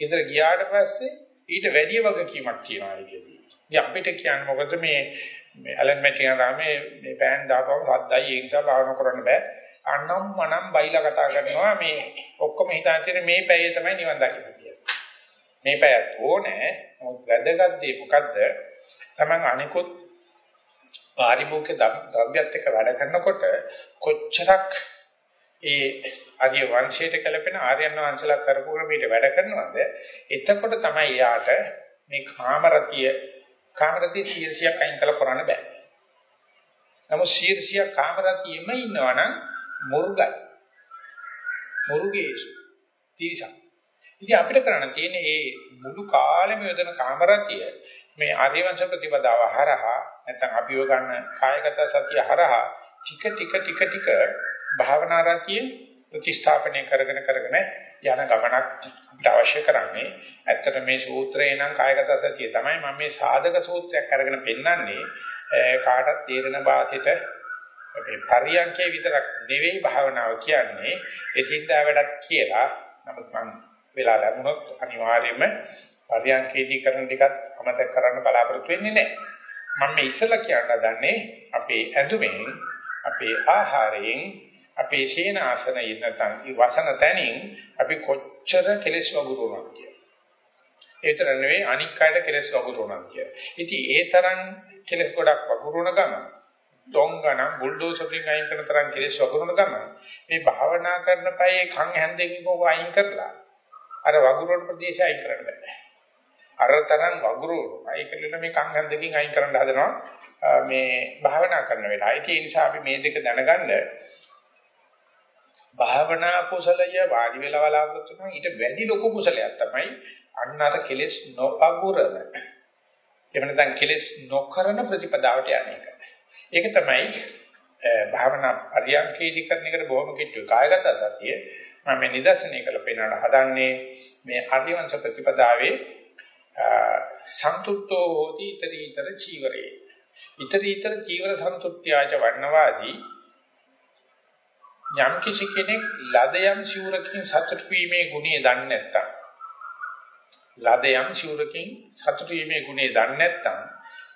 ඉතින් ගියාට පස්සේ ඊට වැඩි වගකීමක් තියෙනවා ඒකෙදී. ඉතින් අපිට කියන්නේ මොකද මේ මේ ඇලන් මැටියන් රාමේ මේ පෑන් දාපුවම සද්දයි ඒ නිසා භාවනා කරන්න බෑ. අනම් මනම් බයිලා කතා කරනවා මේ ඔක්කොම හිතාගෙන මේ පැයේ තමයි නිවන් දකින්න කියලා. මේ පැයත් ඕනේ. නමුත් වැදගත් දේ මොකද්ද? Taman අනිකුත් පාරිභෝගික ද්‍රව්‍යත් එක්ක වැඩ කරනකොට කොච්චරක් ඒ ආර්ය වංශයට කැලපෙන ආර්යයන් වංශලා කරපු ක්‍රමයට වැඩ කරනවද එතකොට තමයි යාට මේ කාමරතිය කාමරතිය ශීර්ෂයක් අයින් කළ කරන්න බෑ. නමුත් ශීර්ෂය කාමරතියෙම ඉන්නවනම් මුර්ගයි. මුර්ගේසු. තීසක් ඉතින් අපිට කරන්න තියෙන්නේ මේ මුළු කාලෙම යොදන කාමරතිය මේ ආර්යවංශ ප්‍රතිපදාව හරහා නැත්නම් අපිව ගන්න කායගත සතිය හරහා ටික ටික ටික ටික භාවනා රතිය ප්‍රතිස්ථාපනය කරගෙන කරගෙන යන ගමනක් අපිට අවශ්‍ය කරන්නේ. ඇත්තට මේ සූත්‍රේ නම් කායගත සතිය තමයි මම මේ සාධක සූත්‍රයක් අරගෙන පෙන්නන්නේ කාටත් තේරෙන භාෂෙට අපේ පරියන්කේ විතරක් නෙවෙයි භාවනාව කියන්නේ එතින්දා වැඩක් කියලා. නමුත් මම වෙලා ලැබුණොත් අනිවාර්යයෙන්ම පරියන්කේදී කරන ටිකත් අමතක කරන්න බලාපොරොත්තු වෙන්නේ නැහැ. මම මේ ඉස්සලා කියන්න හදන්නේ අපේ ඇඳුමෙන්, අපේ ආහාරයෙන්, අපේ සීනාසනයෙන් නැත්නම් වසන තැනින් අපි කොච්චර කෙලෙස් වගුරුවනවද කියලා. ඒතර නෙවෙයි අනික් අයට කෙලෙස් වගුරුවනවද කියලා. ඉතින් ඒ තරම් කෙලෙස් ගොඩක් වගුරුවන ගමන් ඩොංගන බුල්ඩෝසර් වලින් අයින් කරන තරම් කෙලෙස් වගුරුවන ගමන් මේ භාවනා කරන පයේ කන් හැන්දෙකින් කෝ අයින් කරලා අර වගුරුවන ප්‍රදේශය අයින් කරන්න බෑ. අරතරන් වගුරුවනවා. ඒකෙන්න මේ කන් හැන්දකින් අයින් කරන්න හදනවා මේ භාවනා කරන වෙලාව. ඒ නිසා අපි මේ දෙක දැනගන්න භාවනා කුසලය වාඩි වෙලා බලාපොරොත්තු වෙනවා ඊට වැඩි ලොකු කුසලයක් තමයි අන්න අර කෙලෙස් නොඅගුරන. එහෙම නැත්නම් කෙලෙස් නොකරන ප්‍රතිපදාවට යන්නේ. ඒක තමයි භාවනා පරියන්කේදී කරන එකට බොහොම කිට්ටුයි. කායගත සතිය මම මේ නිදර්ශනය කළ පෙන්නන හදන්නේ මේ අරිවංශ ප්‍රතිපදාවේ සන්තුට්ඨෝ හෝති ඊතරීතර චීවරේ. ඊතරීතර චීවර සන්තුට්ඨ්‍යාච වර්ණවාදී යම් කිසි කෙනෙක් ලදයන් සිවුරකින් සතුට වීමේ ගුණය දන්නේ නැත්තම් ලදයන් සිවුරකින් සතුට වීමේ ගුණය දන්නේ නැත්තම්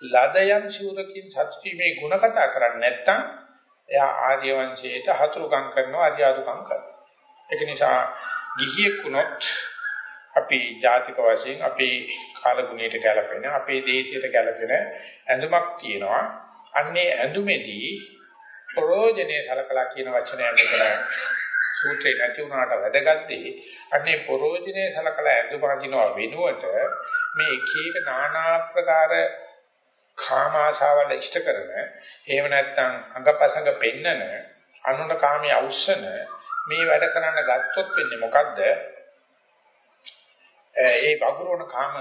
ලදයන් සිවුරකින් සතුට වීමේ ගුණ කතා කරන්නේ නැත්තම් එයා ආර්ය වංශයට හතුරුකම් කරනවා අරියාදුකම් කරනවා ඒක නිසා ගිහියෙක් වුණොත් අපි ජාතික වශයෙන් අපේ කාලගුණයට ගැලපෙන අපේ දේශයට ගැලපෙන ඇඳුමක් තියෙනවා. අන්නේ ඇඳුමේදී ප්‍රෝජනේ සලකලා කියන වචනය මෙතන සූත්‍රේ නැති වුණාට වැදගත්දී අන්නේ ප්‍රෝජනේ සලකලා ඇඳුම අඳිනවා වෙනුවට මේ එක එක নানা ආකාර කාම ආශාවල් ඉෂ්ට කරන එහෙම නැත්නම් අඟපසඟ පෙන්නන අනුන කාමයේ අවශ්‍යන මේ වැඩ කරන්න ගත්තොත් වෙන්නේ මොකද්ද? ඒ වගුරුවන කාම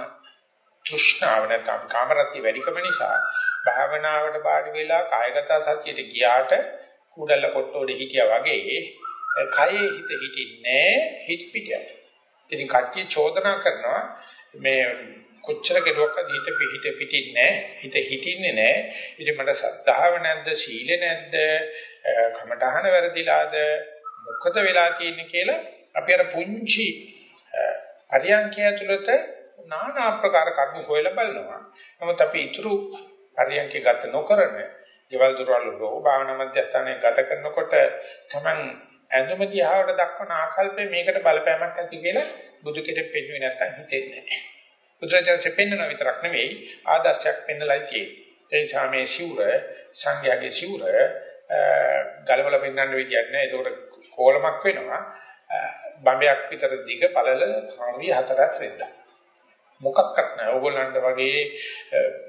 තෘෂ්ණාව නැත්නම් කාමරත්‍ය වැඩිකම නිසා භාවනාවට පාඩි වෙලා කායගත සතියට ගියාට කුඩල්ල කොට්ටෝඩේ හිටියා වගේ කයේ හිත හිටින්නේ හිත පිටිය. ඉතින් කට්ටිය චෝදනා කරනවා මේ කොච්චර කෙරුවක්ද හිත පිහිට පිටින්නේ හිත හිටින්නේ නැහැ. ඉතින් මට සද්ධාව නැද්ද සීල නැද්ද කමඨහන වැරදිලාද මොකද වෙලා තියෙන්නේ කියලා අපි අර පුංචි පරියන්කය ඇතුළත নানা ආකාර කර්ම හොයලා බලනවා. නමුත් අපි ඊතුරු පරියන්කේ ගත නොකරන, දේවල් දොරවල් ලෝ භාවනා මධ්‍යස්ථානයේ ගත කරනකොට Taman ඇඳුම දිහාවට දක්වන ආකල්පේ මේකට බලපෑමක් ඇති කියලා බුදු කෙරෙක් පෙන්වන්නේ නැත්තම් හිතෙන්නේ නැහැ. බුදුරජාණන් පෙන්වන විතරක් නෙවෙයි ආදර්ශයක් පෙන්වලා තියෙන්නේ. ඒ නිසා මේ සිවුර සංඝයාගේ සිවුර ගලවලා පෙන්වන්න විදියක් නැහැ. ඒකට කෝලමක් වෙනවා. බම්බයක් විතර දිග පළල හරිය හතරක් වෙද්දා. මොකක්වත් නැහැ. ඕගොල්ලන්ට වගේ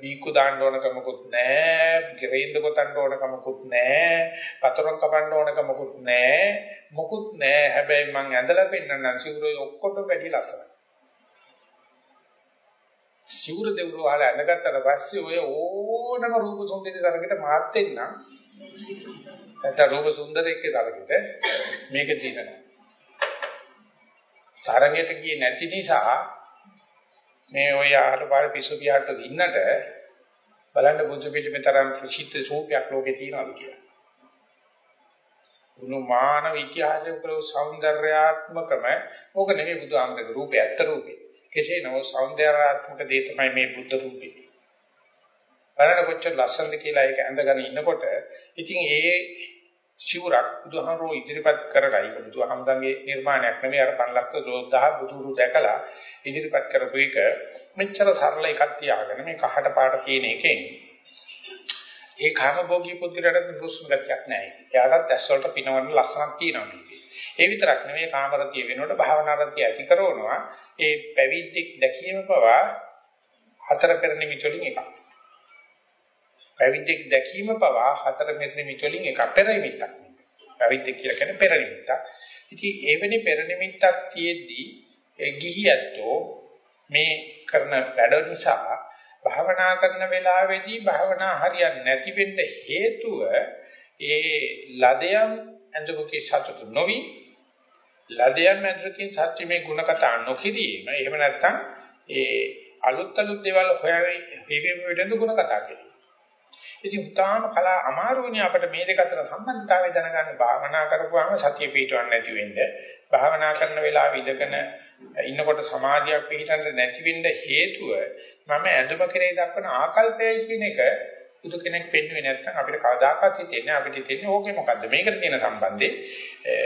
බීකු දාන්න ඕන කමකුත් නැහැ. ගෙරෙන්ද කොටන්න ඕන කමකුත් නැහැ. පතරක් කපන්න ඕන කමකුත් නැහැ. මොකුත් නැහැ. හැබැයි මං ඇඳලා පෙන්නන්නම් සිවුරේ ඔක්කොටම වැඩි ලස්සනයි. සිවුර දෙවුර වහලා ඇඳගත්තට පස්සේ ඔය ඕනම රූප සුන්දරී තරකට මාත් වෙන්නම්. නැත්නම් රූප සුන්දරෙක්ගේ තරකට මේක දිනනවා. තරගයට ගියේ නැති නිසා මේ ඔය ආලපාර පිසු පියාට දින්නට බලන්න බුදු පිළිමේ තරම් ප්‍රසිද්ධ සූපයක් ලෝකේ තියෙනවද කියලා. උනුමාන විද්‍යාවේ උකලෝ సౌందర్యාත්මකම ඕක නෙමෙයි බුදුආමරගේ රූපය ඇත්ත රූපේ. කෙසේ නමුත් సౌందర్యාත්මක දේ තමයි මේ බුද්ධ රූපේ. බලන්න කොච්චර ලස්සනද කියලා ඒක ඇඳගෙන ඉන්නකොට ඉතින් ඒ සිවුරක් බුදුහාමරෝ ඉදිරිපත් කරලා ඒක බුදුහාමදන්ගේ නිර්මාණයක් නෙමෙයි අර 512000 බුදුරු දැකලා ඉදිරිපත් කරපු එක මෙච්චර සරල එකක් තියාගෙන මේ කහට පාට තියෙන එකෙන් ඒ කාමභෝගී පුද්ගලයාට දුස්සුම් ගතියක් නැහැ. එයාටත් ඇස් වලට පිනවන්න ලස්සනක් තියෙනවා මේකේ. ඒ විතරක් නෙමෙයි කාමරතිය වෙනකොට භාවනාරතිය ඇති කරනවා. ඒ පැවිද්දෙක් දැකීම පවා හතර පෙර නිමිති වලින් එකක්. පැවිද්දෙක් දැකීම පවා හතර පෙර නිමිති වලින් එකක් පෙර නිමිත්තක්. පැවිද්දෙක් කියලා කියන්නේ පෙර නිමිත්තක්. ඉතින් එවැනි පෙර නිමිත්තක් තියෙද්දී ගිහියත්ෝ මේ කරන වැඩ නිසා භාවනා කරන වෙලාවේදී භාවනා හරියන්නේ නැති වෙන්න හේතුව ඒ ලදයන් ඇඳුමකේ සතුට නොවි ලදයන් ඇඳුමකින් සත්‍ය මේ ಗುಣ කතා නොකිරීම එහෙම නැත්නම් ඒ අලුත් අලුත් දේවල් හොයාගෙන හිවීම වෙදඳ ಗುಣ කතා කිරීම. ඉතින් උතාම කලා අමාරුවනේ අපිට මේ දෙක අතර සම්බන්ධතාවය දැනගන්න. භාවනා කරපුවාම සතිය පිටවන්නේ නැති වෙන්නේ. භාවනා කරන වෙලාවෙ ඉඳගෙන ඉන්නකොට සමාධියක් පිළිතන්න නැති වෙන්න හේතුව මම ඇඳුම කෙරේ දක්වන ආකල්පයයි කියන එක බුදු කෙනෙක් පෙන්වන්නේ නැත්නම් අපිට කවදාකවත් හිතෙන්නේ අපිට හිතෙන්නේ ඕකේ මොකද්ද? මේකට තියෙන සම්බන්ධේ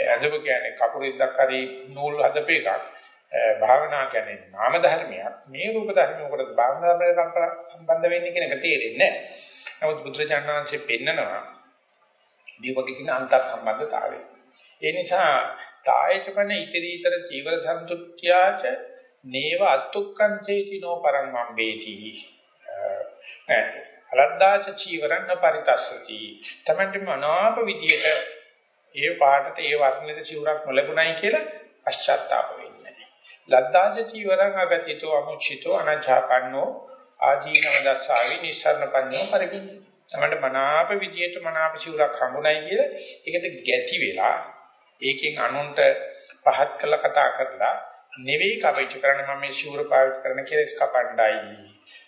ඇඳුම කියන්නේ කපුරෙද්දක් හරි නූල් හදපු එකක්. භාවනා කියන්නේ නාම ධර්මයක්. මේ රූප ධර්ම මොකටද? භාවනා ධර්මයට සම්බන්ධ වෙන්නේ කියන එක තේරෙන්නේ නැහැ. නමුත් බුදුරජාණන් වහන්සේ පෙන්නනවා මේ වගේ කියන අන්තර් සම්බන්ධතාවය ඒ නිසා තායචපන ඉතිරීතර චීවර සම්තුත්‍යාච නේව අත්තුක්කං චේතිනෝ පරං වම්බේති අලද්දාච චීවරං පරිතස්සති තමන්ට මනාප විදියට ඒ පාටට ඒ වර්ණයට සිවුරක් නොලැබුණයි කියලා පශ්චාත්තාප වෙන්නේ ලද්දාච චීවරං අගතිතෝ අමුචිතෝ අනජාපන්නෝ ආජීනව දස්සාවි නිස්සරණ පඤ්ඤෝ පරිගින්න තමන්ට මනාප විදියට මනාප සිවුරක් හම්බුණයි කියලා ඒකට ගැති වෙලා ඒකෙන් අනුන්ට පහත් කළ කතා කරලා නෙවෙයි කවච කරන්නේ මම මේ ශූර පාවිච්චි කරන කෙලස් කපණ්ඩායි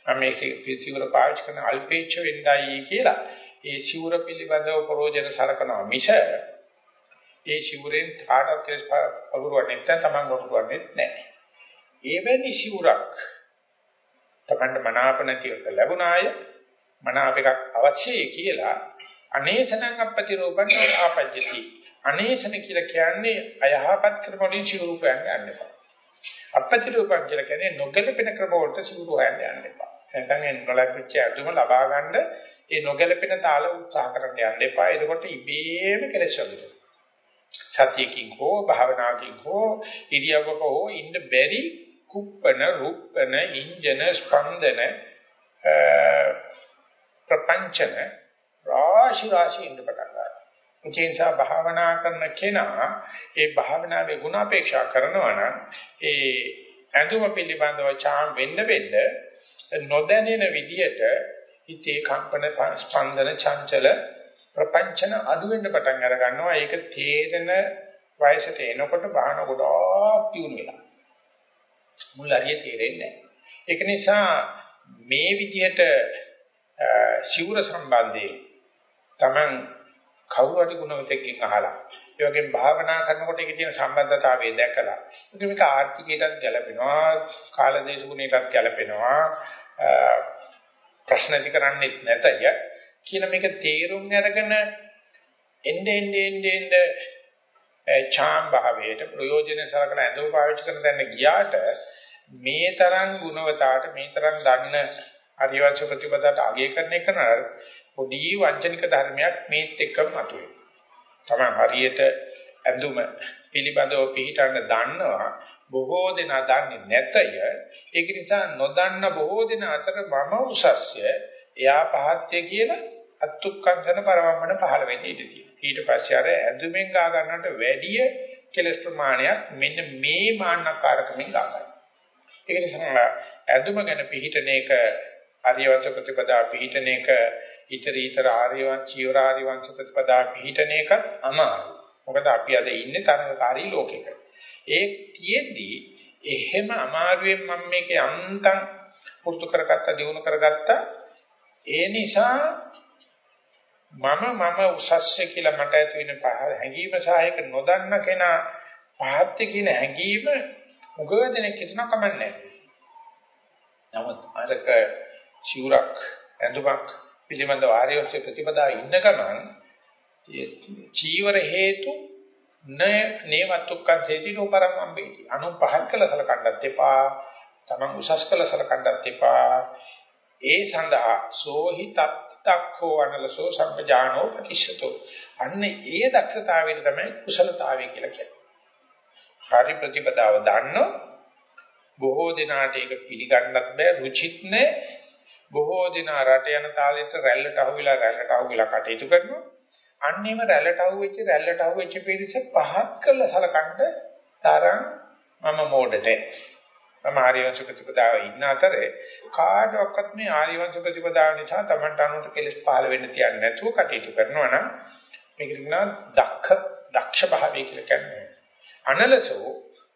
මම මේ ශූර පාවිච්චි කරන අල්පේච්ඡ වෙන්නයි කියලා ඒ ශූර පිළිබඳව ප්‍රෝජන සලකනවා මිස ඒ ශූරෙන් කාටවත් කෙලස් පවුරුවන්නේ නැත්නම් Taman වරුවන්නේ නැහැ. එවැනි ශූරක් තමන්ට මනාප නැතිව ලැබුණාය මනාප එකක් අවශ්‍යයි කියලා අනේසනං අපති රූපං ආපජ්ජති අනේසන කියලා කියන්නේ අයහපත් ක්‍රම වලින් සිවුරුපයන් යන්න එපා. අපපති රූපං කියලා කියන්නේ නොගැලපෙන ක්‍රම වලට සිවුරු හොයන්න යන්න එපා. නැත්නම් ඒ නොලැබිච්ච අඳුම ලබා ගන්න ඒ නොගැලපෙන තාල උත්සාහ කරන්න යන්න එපා. එතකොට ඉබේම කෙලෙස් වලට. සතියකින් හෝ භාවනාවකින් හෝ ඉරියව්වක හෝ ඉන්න බැරි කුප්පන රුප්පන ඉන්ජන ස්පන්දන ප්‍රපංචන රාශි රාශි ඉන්න පටන් ගන්නවා. ඒ නිසා භාවනා කරන කෙනා ඒ භාවනාවේ ಗುಣ අපේක්ෂා කරනවා නම් ඒ ඇඳුම පිළිබඳව චාම් වෙන්න වෙන්න නොදැනෙන විදියට හිතේ කම්පන ස්පන්දන චංචල ප්‍රපංචන අඩු වෙන්න පටන් අර ගන්නවා ඒක තේරෙන වයසට එනකොට බාහන ගොඩාක් තියුණු වෙලා මුල් හරිය තේරෙන්නේ නැහැ. ඒක නිසා මේ විදිහට සිවුර සම්බන්ධයෙන් Taman කවුරු හරි ගුණවතෙක්ගෙන් අහලා ඒ වගේම භාවනා කරනකොට ඒකේ තියෙන සම්බන්ධතාවය දැකලා ඒක මේක ආර්ථිකයටත් ගැලපෙනවා කාලදේශ ගුණයටත් ගැලපෙනවා ප්‍රශ්න ඇති කරන්නේත් නැතය කියන මේක තේරුම් අරගෙන එන්නේ එන්නේ එන්නේ චාම් භාවයට ප්‍රයෝජන සලකන ඇඳුම් පාවිච්චි කරන දැන ගියාට මේ තරම් ගුණවතාවට මේ තරම් දන්න අරියවංශ ප්‍රතිපදාට අගය කරන එක නර පොඩි වංචනික ධර්මයක් මේත් එක්කම මතුවේ. තමයි හරියට ඇඳුම පිළිබඳව පිළිටන්න දන්නවා බොහෝ දෙනා දන්නේ නැතය. ඒක නිසා නොදන්න බොහෝ දෙනා අතර මම උසස්ය එයා පහත්ය කියලා අත්ුක්කන්දන පරමම්මන පහළ වෙන්නේ ඉඳී. ඊට පස්සේ අර ඇඳුමෙන් ගා ගන්නට වැඩිය කෙලස් ප්‍රමාණයක් මෙන්න මේ මාන්නකාරකමින් ගා ගන්නවා. ඒක නිසා ඇඳුම ගැන පිළිටන එක ආර්යවංශ ප්‍රතිපදා පිළිටන එක ඊතර ඊතර ආර්යවංශ චීවර ආර්යවංශ ප්‍රතිපදා පිළිටන එක අමාරුයි. මොකද අපි අද ඉන්නේ තරඟකාරී ලෝකෙක. ඒ තියෙද්දී එහෙම අමාරුවෙන් මම මේක යන්තම් පුරුදු කරගත්ත දිනු කරගත්ත ඒ නිසා මම මම උසස්ය කියලා මට ඇති වෙන හැඟීම සහ ඒක නොදන්න කෙනා පහත් කියන හැඟීම මුගදෙනෙක් හිතන කමන්නේ නමුත් අරක සිවුරක් ඇඳුමක් පිළිබඳව ආර්යෝක්ෂ ප්‍රතිපදා ඉන්න ගමන් චීවර හේතු න නේවත්තුක්කන් සේති නෝපරම් අම්බේති. අනු පහත් කළ සලකන්නත් එපා. තමන් උසස් කළ සලකන්නත් එපා. ඒ සඳහා සෝහි තත්තක්ඛෝ අනලසෝ සම්පජානෝ ප්‍රතිශතෝ. අන්න ඒ දක්ෂතාවයෙන් තමයි කුසලතාවය කියලා කියන්නේ. හරි ප්‍රතිපදාව දන්නෝ බොහෝ දිනාට ඒක පිළිගන්නත් බෑ රුචිත් නෑ බොහෝ දිනා රට යන තාලෙට රැල්ලට අහුවිලා රැල්ලට අහුවිලා කටයුතු කරනවා අන්නේම රැල්ලට අහුවෙච්ච රැල්ලට අහුවෙච්ච පිරිස පහත් කළ සලකන්න තරම් මම මෝඩද මම ආර්යවංශ ප්‍රතිපදාව ඉන්න අතරේ කාටවත් මේ ආර්යවංශ ප්‍රතිපදාව නිසා Tamanට අනුට කෙලස් පහළ වෙන්න තියන්නේ නැතුව කටයුතු කරනවා නම් මේක කියනවා දක්ෂ දක්ෂ භාවය කියලා කියන්නේ. අනලසෝ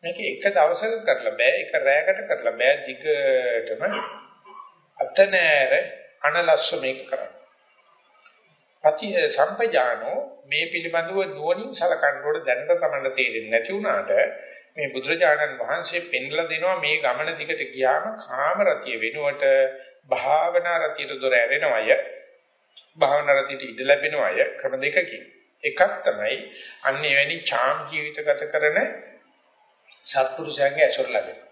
මේක එක දවසක කරලා බෑ එක රැයකට කරලා බෑ දිගටම අතනෑර අනලස්ස මේක කරන්න. පති සම්පජානෝ මේ පිළිබඳව නුවණින් සලකනකොට දැනට තමයි තේරෙන්නේ නැති වුණාට මේ බුදුරජාණන් වහන්සේ පෙන්ලා දෙනවා මේ ගමන දිගට ගියාම කාම රතිය වෙනුවට භාවනා රතියට දොර ඇරෙනවය භාවනා රතියට ඉඩ ලැබෙනවය ක්‍රම දෙකකින්. එකක් තමයි අන්න එවැනි ඡාම් ජීවිත ගත කරන සත්පුරුෂයන්ගේ ඇසුර ලැබෙනවා.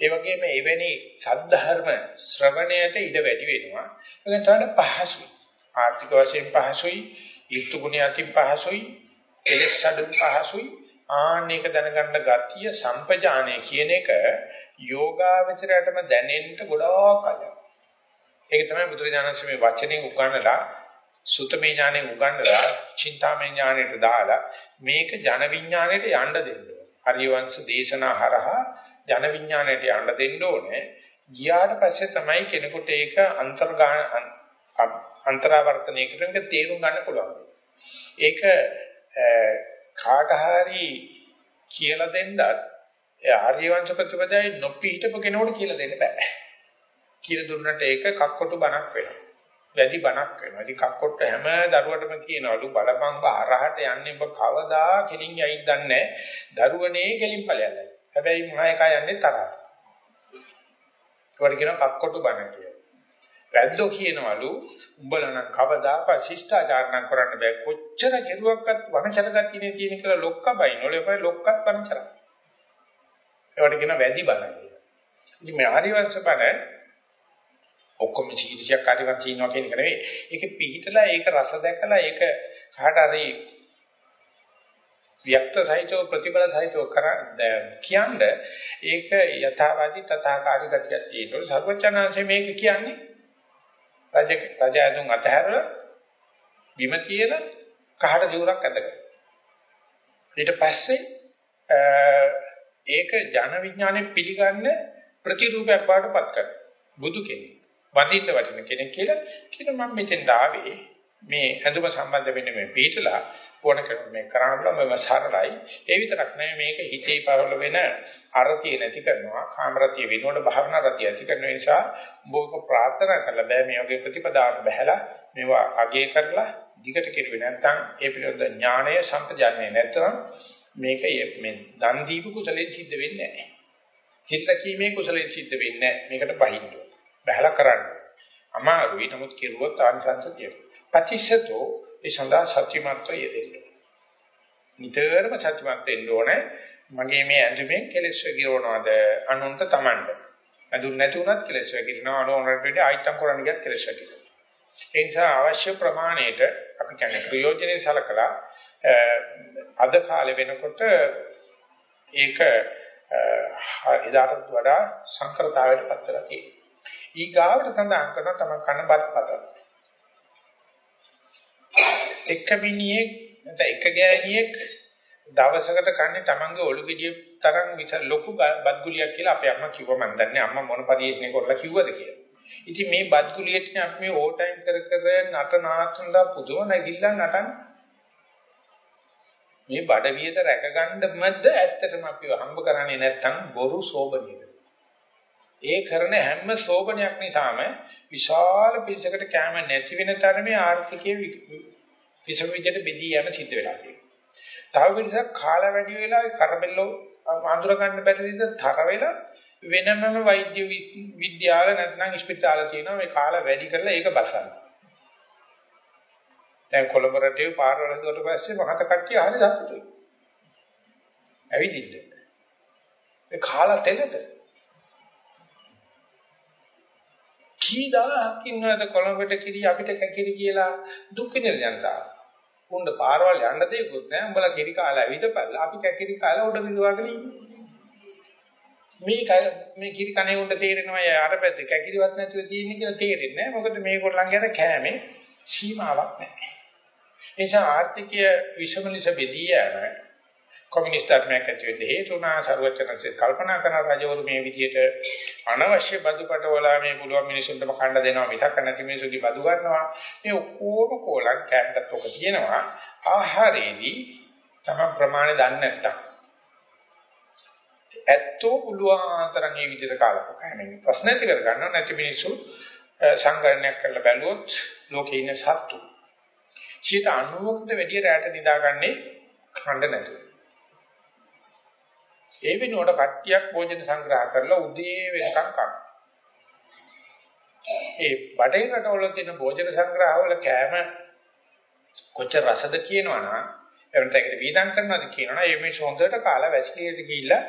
ඒ වගේම එවැනි සද්ධර්ම ශ්‍රවණයට ඉඩ වැඩි වෙනවා. ඒක තමයි පහසුයි. ආර්ථික වශයෙන් පහසුයි, ඊත්තු ගුණ අතින් පහසුයි, කෙලෙස් අඩුම් පහසුයි. ආන්නේක දැනගන්න ගතිය සම්පජානය කියන එක යෝගාවචරයටම දැනෙන්න ගොඩාක් අය. ඒක තමයි බුදුරජාණන් ශ්‍රී වචනේ උගන්වලා සුතමේ ඥානෙ උගන්වලා චින්තාමේ ඥානෙට දාලා මේක ජන විඥාණයට යන්න දෙන්න. හරිවංශ දේශනා හරහා ජන විඥාණයට යන්න දෙන්න ඕනේ. ගියාට පස්සේ තමයි කෙනෙකුට ඒක අන්තර්ගාන අන්තරාවර්තනයකට මේක තේරුම් ගන්න පුළුවන්. ඒක කාට හරි කියලා දෙන්නත් ඒ ආර්යවංශ ප්‍රතිපදාවේ නොපිහිටපු කෙනෙකුට කියලා දෙන්න බෑ. කියලා දුන්නට ඒක කක්කොටු බණක් වෙනවා. වැඩි බණක් වෙනවා. ඉතින් කක්කොට්ට හැම දරුවටම කියනවලු බලපං බාරහට යන්නේ ඔබ කවදා කෙලින් යයිද දන්නේ දරුවනේ කෙලින් ඵලයල්ලයි. හැබැයි මහයකා යන්නේ තරහට. ඒකට කියනවා කක්කොටු බණ කියලා. වැද්දෝ කියනවලු උඹලා නම් කවදාකවත් ශිෂ්ටාචාර නම් කරන්න බෑ කොච්චර කෙරුවක්වත් වනචරගත් ඉන්නේ තියෙන කියලා ලොක්ක බයින් ඔලේ පයි ලොක්කත් වනචර. ඒවට කියන වැදි බලන කියලා. ඉතින් මේ ආරිවංශ බණ ඔක්කොම ජීවිතයක් ආරිවංශ ඉන්නවා කියන එක නෙවෙයි. ඒක පිළිතලා ඒක රස දැකලා ඒක කාට හරි වික්ත සහිතව ප්‍රතිබල සහිතව කර කියන්නේ ඒක යථාවාදී තථාකාරී ගතියක් තියෙනවා. සර්වචනාංශ මේක කියන්නේ රජ රජ ඇඳුම් අතහැරලා බිම කියලා කහට දිවුරක් ඇඳගන්න. ඊට පස්සේ ඒක ජන විඥානයේ පිළිගන්න ප්‍රතිරූපයක් බාටපත් කරනවා. බුදු කෙනෙක්. වඳින්න වටින කෙනෙක් කියලා කියන මම මෙතෙන් ආවේ මේ ඇඳුම සම්බන්ධ වෙන්නේ මේ පිටලා ඕන මේ කරන්න බල මම සරලයි. ඒ විතරක් නෙමෙයි මේක හිතේ පරල වෙන අරතිය නැති කරනවා කාමරතිය වෙනකොට භාවනා රතිය ඇති කරන නිසා උඹක ප්‍රාර්ථනා කරලා බෑ මේ වගේ ප්‍රතිපදාවක් බහැලා මේවා අගේ කරලා දිගට කෙරුවේ නැත්නම් ඒ පිළිබඳ ඥාණය සම්පජාන්නේ නැත්නම් මේක මේ දන් දීපු කුසලයෙන් සිද්ධ වෙන්නේ නැහැ. චිත්ත කීමේ කුසලයෙන් සිද්ධ වෙන්නේ නැහැ. මේකට බහින්න බහැලා කරන්න. අමාරුයි. නමුත් කෙරුවොත් ආනිසංස තියෙනවා පටිච්චතෝ ඒ සඳහා සත්‍යමත්වය යෙදෙන්න. නිතරම සත්‍යමත් වෙන්න ඕනේ. මගේ මේ ඇඳුමෙන් කෙලෙස් වගිරවනවාද අනුන්ට තමන්ට. ඇඳුම් නැති වුණත් කෙලෙස් වගිරනවා අනුන්ට වඩා ආයිත්තම් කරන්න ගියත් කෙලෙස් වගිරනවා. ඒ නිසා අවශ්‍ය ප්‍රමාණයට අපි කියන්නේ ප්‍රයෝජනෙයි සලකලා අද කාලේ වෙනකොට ඒක එදාට වඩා සංකරතාවයට පත් වෙලා තියෙනවා. ඊගාවට සඳහන් කරන තම කනබත් පතන. එක මිනිහෙක් නැත්නම් එක ගෑණියෙක් දවසකට කන්නේ Tamange ඔලු ගෙඩිය තරම් විතර ලොකු බත් ගුලියක් කියලා අපේ අම්මා කිව්වා. මම දන්නේ අම්මා මොන පරිශ්‍රණය කරලා කිව්වද කියලා. ඉතින් මේ බත් ගුලියට අපි මේ ඕ ටයිම් කර කර නට නාටුන්දා පුදුම නැගිල්ලන් නටන. මේ බඩවියද රැකගන්නමද ඇත්තටම අපිව හම්බ කරන්නේ නැත්තම් බොරු සෝබනියද? ඒ කරන හැම සෝබනයක් නිසාම විශාල පිරිසකට කැම නැති වෙන තරමේ ආර්ථිකයේ විසම විදියට බෙදී යෑම සිද්ධ වෙලා තියෙනවා. තව පිරිසක් කාලා වැඩි වෙලා කරබෙල්ලෝ අඳුර ගන්න බැරි විදිහට තර වෙලා වෙනමම වෛද්‍ය විද්‍යාල නැත්නම් ස්පිතාල තියෙනවා මේ කාලා වැඩි කරලා ඒක බසන්න. දැන් කොළඹ රටේ පාරවල් හදුවට පස්සේ මහත කට්ටිය හරි සතුටුයි. ඇවිදින්න. ඒ කාලා තෙලට. කී දාහක් ඉන්නවද කොළඹට කිරි අපිට කැකිරි කියලා දුක් විඳින ජනතාව. උණ්ඩ පාරවල් යන්න දෙයක්වත් නැහැ. උඹලා කිරි කාලා ඇවිදපල්ලා අපි කැකිරි කාලා උඩ විඳවාගෙන ඉන්නේ. මේ මේ කිරි කණේ උන්ට තේරෙනවා අර පැත්ත කැකිරිවත් නැතුව තියෙන්නේ කියලා තේරෙන්නේ නැහැ. මොකද මේගොල්ලන්ගේ කෑමේ සීමාවක් නැහැ. ඒ නිසා ආර්ථිකය විෂම ලෙස බෙදී යෑම කොමියුනිස්ට් ධර්මයක් ඇති වෙන්න හේතු වුණා සර්වචනසේ කල්පනා කරන රජවරු මේ විදිහට අනවශ්‍ය බදුකට වලා මේ පුළුවන් මිනිසුන්ටම කන්න දෙනවා මිසක් නැති මිනිසුන්ගේ බදු ගන්නවා. මේ ඔක්කොම කෝලං කැන්ඩත් ඔක තියෙනවා. ආහාරයේදී තම ප්‍රමාණය දන්නේ නැත්තම් ඇත්තෝ පුළුවන් තරම් මේ විදිහට කාලපකෑමෙන් ප්‍රශ්න ඇති කර ගන්නව නැති මිනිස්සු සංගණනයක් කරලා බැලුවොත් ලෝකේ ඉන්න සත්තු. 90කට වැඩිය රැට නිදාගන්නේ ඛණ්ඩ නැතුව. ඒ වෙනුවට කට්ටියක් භෝජන සංග්‍රහ කරලා උදේ වෙනකම් කනවා. ඒ බටේ රටවල තියෙන භෝජන සංග්‍රහවල කෑම කොච්චර රසද කියනවනම් එවනට ඒකට වීදම් කරනවාද කියනවනම් ඒ මේ හොඳට කාලා වැසිකිලියට ගිහිල්ලා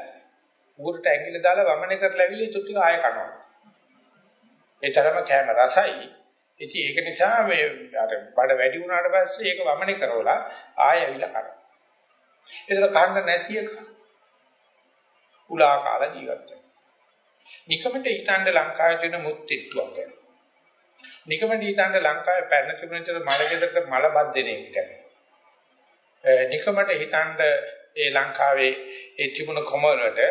ඌරට ඇඟිල්ල දාලා වමනේ කරලා ඇවිල්ලා ඉතුරු ටික ආය කනවා. ඒ තරම කෑම රසයි. ඉතින් ඒක නිසා මේ අර බඩ වැඩි වුණාට පස්සේ ඒක වමනේ කරවලා ආය ඇවිල්ලා කරනවා. ඒතර කන්න නැති එක උලා කාලා ජීවත් වෙනවා. නිකමට හිතන්න ලංකාවේ තියෙන මුත්තිට්ටුවක් ගැන. නිකමට හිතන්න ලංකාවේ පැන තිබුණේතර මලගෙදරට මල බත් දෙන එක ගැන. නිකමට හිතන්න ඒ ලංකාවේ ඒ තිබුණ කොමල් වලට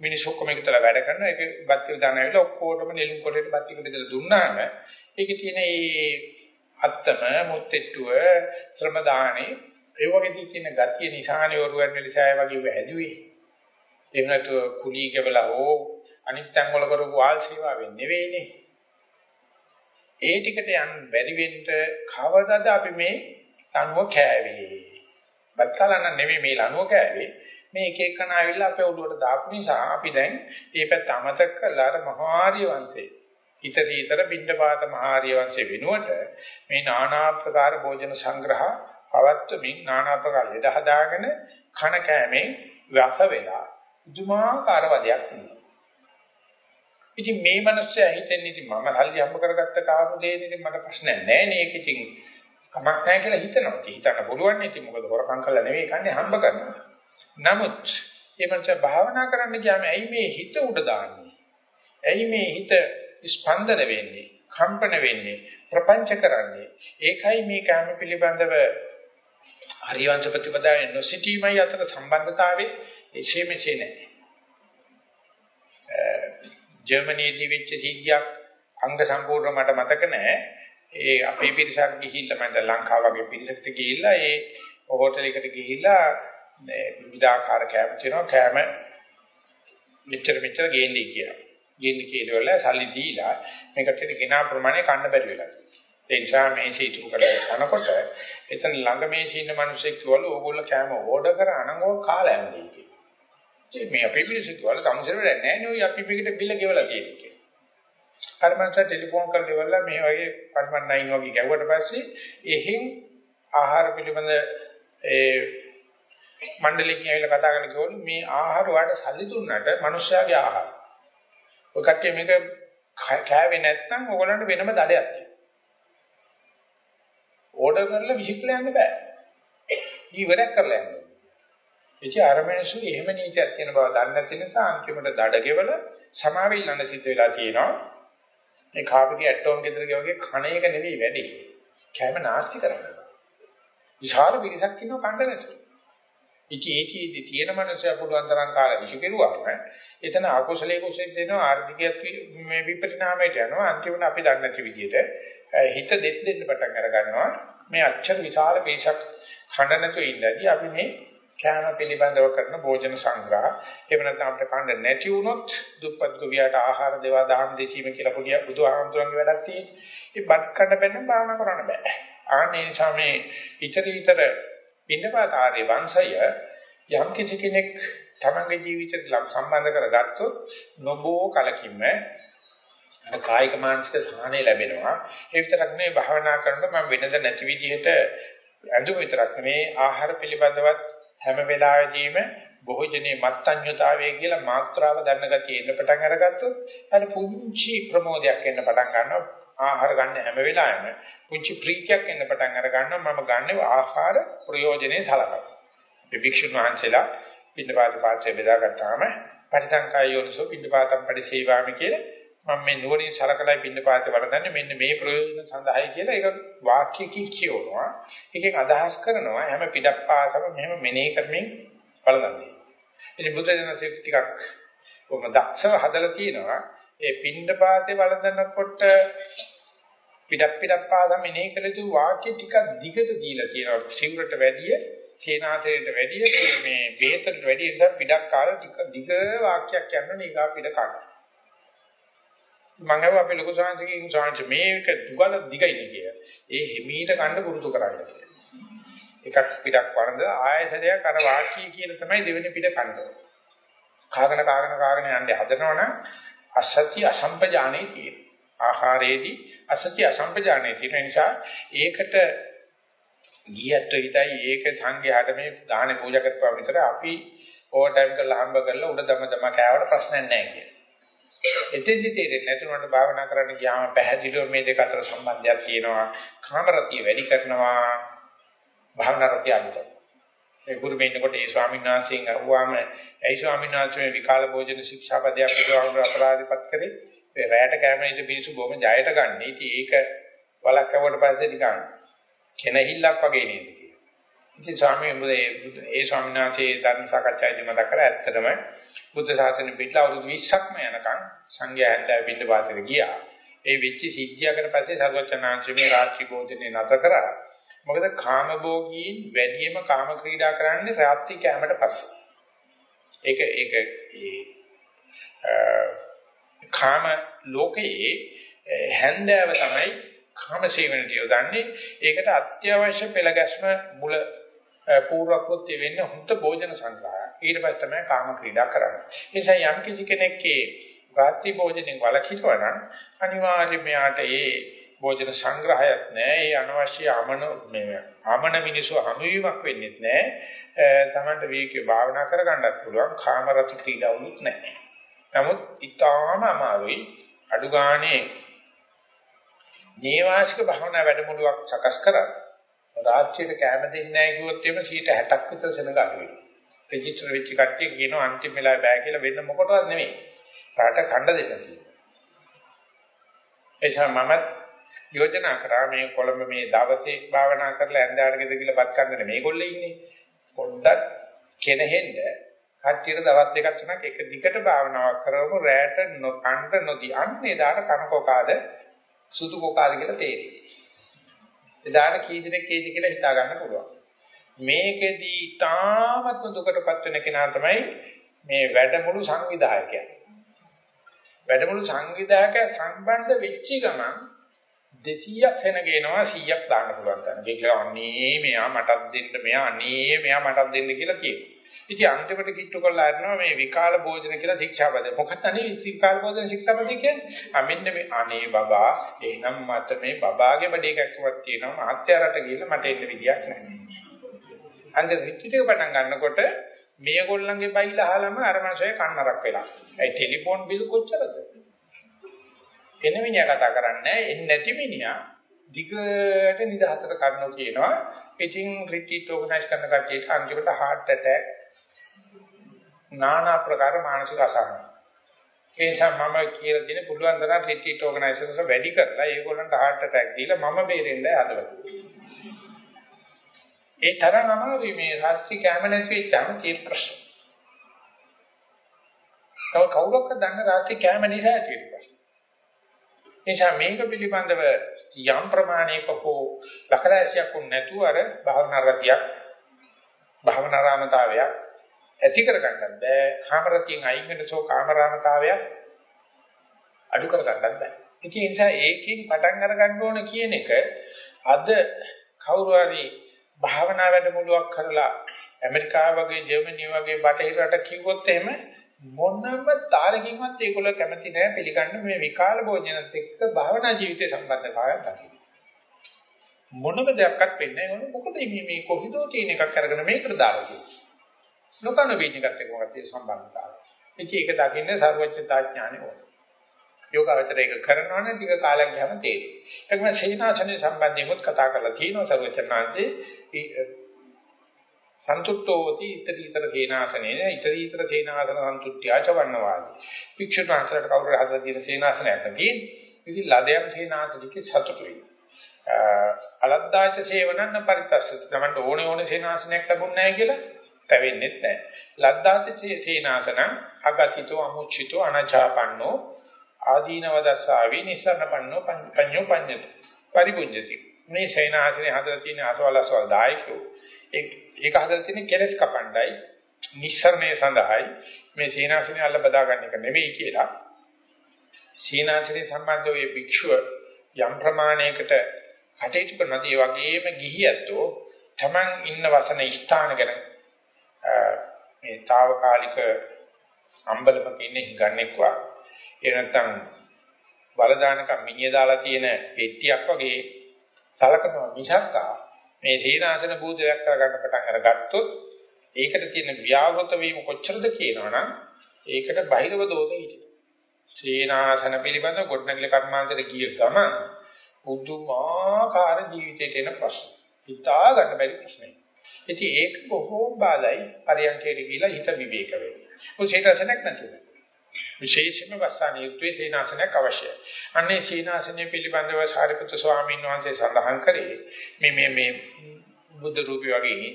මිනිස්සු ඔක්කොම එකතලා වැඩ කරනවා ඒක බත් දාන ඇවිල්ලා ඔක්කොටම නෙළුම් කොටේට බත් ටික බෙදලා දුන්නාම ඒකේ තියෙන මේ අත්තම මුත්තිට්ටුව ශ්‍රම දාහනේ ඒ වගේ තියෙන ගතිය නිසානේ වරුවන් වෙලසාය වගේ හැදුවේ එහෙම නැතුව කුලී කෙවලා හෝ අනිත් තැන් වල කරපු ආල් සේවාවෙන් නෙවෙයිනේ ඒ ටිකට යන්න බැරි වෙන්න කවදාද අපි මේ ලනුව කෑවේ බත් කලන්න නෙවෙයි මේ ලනුව කෑවේ මේ එක එකන ආවිල්ලා අපේ ඔළුවට දාපු නිසා අපි දැන් මේ පැත්ත අමතක කරලා අර මහාර්ය වංශේ හිතදීතර බින්දපාත මහාර්ය වංශේ වෙනුවට මේ নানা ආකාර භෝජන සංග්‍රහ පවත්වමින් নানা ආකාර ලෙඩ හදාගෙන කන කෑමෙන් වැස වෙලා දුමාකාර වදයක් තියෙනවා. ඉතින් මේ මිනිස්සයා හිතන්නේ ඉතින් මම හල්ලි හම්බ කරගත්ත කාපු දෙයක් ඉතින් මට ප්‍රශ්නයක් නැහැ නේ ඒක ඉතින් කමක් නැහැ කියලා හිතනවා. හිතන්න පුළුවන් නේ ඉතින් මොකද හොරකම් කළා නෙවෙයි කන්නේ හම්බ කරනවා. නමුත් මේ මනස භාවනා කරන්න ගියාම ඇයි මේ හිත උඩ දාන්නේ? ඇයි මේ හිත ස්පන්දන වෙන්නේ? කම්පන වෙන්නේ? ප්‍රපංච කරන්නේ? ඒකයි මේ කාම පිළිබඳව හරිවංශ ප්‍රතිපදාවේ නොසිටීමයි අතර සම්බන්ධතාවයේ එසේ මෙසේ නැහැ. ජර්මනියේදී වෙච්ච සිද්ධියක් අංග සම්පූර්ණ මට මතක නැහැ. ඒ අපේ පිරිසක් ගිහිල්ලා මම ලංකාව වගේ පිරිසකට ගිහිල්ලා ඒ හෝටල් එකට ගිහිල්ලා මේ විවිධාකාර කෑම තියෙනවා කෑම මෙච්චර මෙච්චර ගේන්නේ කියලා. ගේන්නේ කියලා සල්ලි දීලා මේකට ගෙනා ප්‍රමාණය කන්න බැරි වෙලා. ඒ නිසා මේ සීතු කරලා කනකොට එතන ළඟ මේ ඉන්න මිනිස්සෙක් කිව්වලු ඕගොල්ලෝ කෑම ඕඩර් කරා නම් ඕක කාලා යන්නේ කියලා. ඉතින් මේ අපේ මිනිස්සු කිව්වලු තමුසෙර වැඩ නැහැ නේ ඔය අපි මේකට බිල ගෙවලා තියෙන්නේ කියලා. අර මංස ටෙලිෆෝන් කරලා ඉවරලා මේ වගේ 119 වගේ ගැව්වට පස්සේ එහෙන් ආහාර පිළිබඳ ඒ මණ්ඩලයෙන් ඇවිල්ලා කතා කරලා කිව්වලු මේ ආහාර වලට සල්ලි දුන්නට මිනිස්යාගේ ආහාර. ඔය කට්ටිය මේක කෑවේ නැත්නම් ඕගොල්ලන්ට වෙනම දඩයක් තියෙනවා. ඕඩර් කරලා විසිකලා යන්න බෑ. ඊවරක් කරලා යන්න. ඉතින් අර මිනිස්සු එහෙම නීතියක් තියෙන බව දන්නේ නැති නිසා අන්තිමට දඩ ගෙවල සමාවෙල්ලන්න සිද්ධ වෙලා තියෙනවා. මේ කාපිටි ඇටෝම් ගෙදර වගේ කණ එක නෙවෙයි වැඩි. කෑම නාස්ති කරනවා. විශාල පිරිසක් ඉන්නව කණ්ඩ නැතුව. ඉතින් ඒකෙදි තියෙන මනුස්සයා පුළුවන් තරම් කාලා විසු කෙරුවාම එතන අකුසලයේ කුසෙත් දෙනවා ආර්ථිකයක් මේ විපරිණාමයට යනවා අන්තිමට අපි දන්නේ නැති විදිහට හිත දෙස් දෙන්න පටන් අර ගන්නවා මේ අච්චර විශාල පේශක් khණ්ඩ නැතුව ඉඳදී අපි මේ කෑම පිළිබඳව කරන භෝජන සංග්‍රහ එහෙම නැත්නම් අපිට කන්න නැති වුණොත් දුප්පත් ගොවියට ආහාර දේවා දහම් දෙසීම කියලා පොඩි බුදුහාමුදුරන්ගේ වැඩක් තියෙන්නේ. ඒ බත් කන්න බැන්න භාවනා කරන්න බෑ. ආන්නේ නිසා මේ ඊතර ඊතර පින්නපාත ආර්ය වංශය යම් කිසි කෙනෙක් තමන්ගේ ජීවිතයට සම්බන්ධ කරගත්තොත් නොබෝ කලකින්ම අර කායික මානසික සහනය ලැබෙනවා. ඒ විතරක් නෙවෙයි භාවනා කරනකොට මම වෙනද නැති විදිහට ඇඳුම විතරක් නෙවෙයි ආහාර පිළිබඳවත් හැම වෙලාවෙදීම භෝජනේ මත්ඤ්‍යතාවය කියලා මාත්‍රාව දන්න ගතිය එන්න පටන් අරගත්තොත් අර පුංචි ප්‍රමෝදයක් එන්න පටන් ගන්නවා. ආහාර ගන්න හැම වෙලාවෙම පුංචි ප්‍රීතියක් එන්න පටන් අර ගන්නවා. මම ගන්න ආහාර ප්‍රයෝජනේ සලකනවා මේ භික්ෂුන් වහන්සේලා පින්නපාත පාත්‍රය බෙදාගත්තාම පරිසංකාය යෝනිසෝ පින්නපාතම් පරිසේවාමි කියලා මම මේ නුවණින් සලකලා පින්නපාතේ වරදන්නේ මෙන්න මේ ප්‍රයෝජන සඳහායි කියලා ඒක වාක්‍යකින් කියවනවා එකෙන් අදහස් කරනවා හැම පිටක් පාසම මෙහෙම මෙනෙහි කරමින් බලන්නේ ඉතින් බුද්ධ ජනසෙ ටිකක් කොහොම දක්ෂව හදලා තියෙනවා. ඒ පින්නපාතේ වරදනකොට පිටක් පිටක් පාසම මෙනෙහි කළ යුතු වාක්‍ය ටිකක් දිගට දීලා තියෙනවා. සිවුරට වැඩිය සේනාසයට වැඩිය මේ බෙහෙතට වැඩිය ඉඳන් පිටක් කාලා ටික දිග වාක්‍යයක් කියන්න නීගා පිට කන්න. මම හිතුවා අපේ ලොකු සාංශකින් සාංශ මේක දුගල දිගයි කිය. ඒ හිමීට කන්න පුරුදු කරන්න කියලා. එකක් පිටක් වරඳ ආයසරයක් අර වාක්‍ය කියන තමයි දෙවෙනි පිට කන්න. කාගෙන කාගෙන කාගෙන යන්නේ හදනවනම් අසත්‍ය අසම්පජානේ තියෙන. ආහාරයේදී අසත්‍ය අසම්පජානේ තියෙන නිසා ඒකට ගියත් හිතයි ඒක සංඝයාට මේ දාහනේ පූජා කරපුවා විතර අපි ඕවර් ටයිම් කරලා හම්බ කරලා උඩ දම දම කෑවට ප්‍රශ්නයක් නැහැ කියලා. එතෙන්දි තේරෙන්නේ නැතුනට භාවනා කරන්න ගියාම පැහැදිලිව මේ දෙක අතර සම්බන්ධයක් තියෙනවා. කාමරතිය වැඩි කරනවා භාවනා රතිය අනුත. ඒ ගුරුමේ ඉන්නකොට ඒ ස්වාමීන් වහන්සේගෙන් අහුවාම ඇයි ස්වාමීන් වහන්සේ මේ විකාල භෝජන ශික්ෂාපදයක් බුදුහාමුදුර අපරාධපත් කරේ? ඒ රැයට කැමරේද මිනිස්සු බොහොම ජයට ගන්න. ඉතින් ඒක වලක්කවට පස්සේ නිකන් කෙනහිල්ලක් වගේ නේද කියලා. ඉතින් ස්වාමීන් වහන්සේ ඒ ස්වාමීන් වහන්සේ ධර්ම සාකච්ඡාවේදී මතක් කරා ඇත්තටම බුද්ධ ශාසනය පිටලා අවුරුදු 20ක්ම යනකම් සංඝයා හැන්දෑව පිට වාසෙට ගියා. ඒ වෙච්ච සිද්ධියකට පස්සේ සර්වචනාංශ මේ රාත්‍රී භෝජනේ නැත කරා. මොකද කාමභෝගීන් වැඩිම කාම ක්‍රීඩා කරන්නේ රාත්‍රී කෑමට පස්සේ. ඒක ඒක ඒ කාම ලෝකයේ හැන්දෑව තමයි කාම සේවනට යොදන්නේ. ඒකට අත්‍යවශ්‍ය පෙළ ගැස්ම මුල පූර්ව කෘත්‍ය වෙන්නේ හුත් භෝජන සංග්‍රහය. ඊට පස්සේ තමයි කාම ක්‍රීඩා කරන්නේ. ඒ නිසා යම් කිසි කෙනෙක්ගේ රාත්‍රී භෝජනෙන් වළකිනවා නම් අනිවාර්යයෙන් යාට ඒ භෝජන සංග්‍රහයක් නැහැ. ඒ අනවශ්‍ය අමන මේ අමන මිනිසු හමුවීමක් වෙන්නේ නැහැ. තමන්ට වේකේ භාවනා කරගන්නත් පුළුවන්. කාම රති ක්‍රීඩාවුත් නැහැ. නමුත් ඊටාම අමාරුයි අඩු ගානේ නේවාසික භාවනා වැඩමුළුවක් සකස් කරා රාත්‍රියට කැම දෙන්නේ නැහැ කිව්වොත් එimhe 60ක් විතර සෙනග අඩු වෙනවා. රෙජිස්ටර් වෙච්ච කට්ටිය කියනවා අන්තිම වෙලාවේ බෑ කියලා වෙන්න මොකටවත් නෙමෙයි. රාට කණ්ඩ දෙන්න තියෙනවා. එනිසා මම යෝජනා කරා මේ කොළඹ මේ දවසේ භාවනා කරලා ඇඳාට ගෙද කියලා බත් කන්න මේගොල්ලෝ ඉන්නේ. පොඩ්ඩක් කෙනෙහෙන්න කච්චිර දවස් දෙකක් තුනක් එක දිගට භාවනාවක් කරවමු රැට නොකණ්ඩ නොදී අන්නේ දාට කනකෝකාද සුදු කෝකාද කියලා තේරෙයි. එදාට කී දෙනෙක් කීද කියලා හිතා ගන්න පුළුවන්. මේකෙදී තාමත් දුකටපත් වෙන කෙනා තමයි මේ වැඩමුළු සංවිධායකයා. වැඩමුළු සංවිධායකයා සම්බන්ධ වෙච්ච ගමන් 200ක් සෙනගේනවා 100ක් දාන්න පුළුවන් තරම්. ඒක අනේ මෙයා මටත් දෙන්න මෙයා අනේ මෙයා මටත් දෙන්න කියලා කියනවා. ඉතින් අන්තිමට කිට්ටු කරලා අරනවා මේ විකාල භෝජන කියලා ශික්ෂාපද. මොකක්ද අනේ විකාල භෝජන ශික්ෂාපද කියන්නේ? ආ මෙන්න මේ අනේ බබා එහෙනම් මට මේ බබාගේ බඩේ කැක්කමක් තියෙනවා මහත්යාරට ගිහිල්ලා මට එන්න විදියක් නැහැ. අන්ද රිට්ටිට පටන් ගන්නකොට මේගොල්ලන්ගේ බයිල අහලම අර මාසයේ කන්නරක් වෙලා. ඒ ටෙලිෆෝන් බිල් කොච්චරද? එන මිනිහා කතා කරන්නේ එන්නේ නැති මිනිහා දිගට නිදහසට කරනවා කියනවා. ඉතින් රිට්‍රීට් ඕගනයිස් කරන කට්ටියට අන්තිමට heart attack নানা ප්‍රකාර මානසික අසහන. ඒ නිසා මම කියලා දෙන පුළුවන් තරම් රිට්‍රීට් ඕගනයිසර්ස් වැඩි කරලා ඒගොල්ලන්ට heart attack දීලා මම බේරෙන්නයි හදලා. ඒ තරම් අමාරුයි මේ රාත්‍රී කැම නැති වෙච්චාම තියෙන ප්‍රශ්න. තව කවුරක්ද දන්න රාත්‍රී කැම නිසා ඇති වෙන ප්‍රශ්න. නිසා මේක පිළිබඳව යම් ප්‍රමාණයක හෝ ලකලාසියක් උන් නැතුව අර භාවනා රතියක් භාවනා රාමතාවයක් ඇති කරගන්නත් බෑ කාමරතියෙන් අයින් වෙනසෝ කාමරාමතාවයක් අඩු කරගන්නත් බෑ ඉතින් ඒ නිසා ඒකෙන් පටන් අරගන්න ඕන කියන එක අද කවුරු හරි භාවනා වැඩමුළුවක් කරලා ඇමරිකාව වගේ ජර්මනිය වගේ බටහිර රට කිව්වොත් එහෙම මොනම තාලකින්වත් ඒගොල්ලෝ කැමති නැහැ පිළිගන්න මේ විකාල භෝජනත් එක්ක භාවනා ජීවිතේ සම්බන්ධතාවයක් දකින්න. මොනම දෙයක්වත් වෙන්නේ නැහැ. මොකද මේ මේ කොහොමදෝ තියෙන එකක් අරගෙන මේකට දාලා තියෙන්නේ. නොකන වේදිකත් එක්ක මොකක්ද සම්බන්ධතාවය. ඉතින් ඒක දකින්නේ සර්වඥතා ඥානෙ ඕන. යෝගාවචර ඒක කරනවනේ ටික කාලයක් ගියාම තේරෙයි. ඒකම සේනාසනේ සම්බන්ධයෙන්වත් කතා කරලා තියෙනවා සර්වඥාන්සේ සන්තුට්ඨෝති ඉතරීතර සේනාසනේ ඉතරීතර සේනාසන සන්තුට්ඨ්‍යාච වන්නවාදී. භික්ෂුණාචරට කවුරු හදලා තියෙන සේනාසනයක් තියෙන්නේ. ඉතින් ලදයන් සේනාසනිකේ සතුටු වෙනවා. අලද්දාච සේවනන්න පරිත්තස්ස. තමන්ට ඕනේ ඕනේ සේනාසනයක් ලැබුණ නැහැ කියලා පැවෙන්නේ නැහැ. ලද්දාච සේනාසන අගතිතෝ අමුචිතෝ අනචාපන්නෝ ආදීනව දස්සාවි නිස්සරණපන්නෝ පඤ්ඤෝ පඤ්ඤති. පරිපුඤ්ජති. මේ සේනාසනේ හදලා තියෙන අසවල් අසවල් දායකයෝ ඒක හදලා තියෙන කෙලස් කපණ්ඩයි නිස්සරණය සඳහායි මේ සීනාසනේ අල්ල බදා ගන්න එක නෙවෙයි කියලා සීනාසනේ සම්බන්ධ ඔය භික්ෂුව යම් ප්‍රමාණයකට කටයුතු කරනද ඒ වගේම ගිහියත්ෝ Taman ඉන්න වසන ස්ථාන ගැන මේ తాවකාලික අම්බලමක ඉන්නේ ගන්නෙක්වා ඒ නැත්තම් බලදානක මිනිය දාලා තියෙන පෙට්ටියක් වගේ සලකනවා මිසක්කා මේ සීනාසන පූජාවක් කරගන්න පටන් අරගත්තොත් ඒකට තියෙන ව්‍යාවෘත වීම කොච්චරද කියනවනම් ඒකට බහිරව දෝෂ හිටිනවා. සීනාසන පිළිබඳ ගොඩනැගිලි කර්මාන්තයට ගිය ගමන් පුදුමාකාර ජීවිතයට එන ප්‍රශ්න. හිතා ගන්න බැරි ප්‍රශ්නයක්. ඉතින් ඒක බොහෝ බාලයි පරියන්කේට ගිහිලා හිත විවේක වෙනවා. මොකද සීනාසනක් නැතුව. විශේෂයෙන්ම වස්සානියුක්තේ සීනාසනයක් අවශ්‍යයි. අන්නේ සීනාසනය පිළිබඳව සාරිපුත්‍ර ස්වාමීන් වහන්සේ සඳහන් කරේ මේ මේ මේ බුද්ධ රූපي වගේ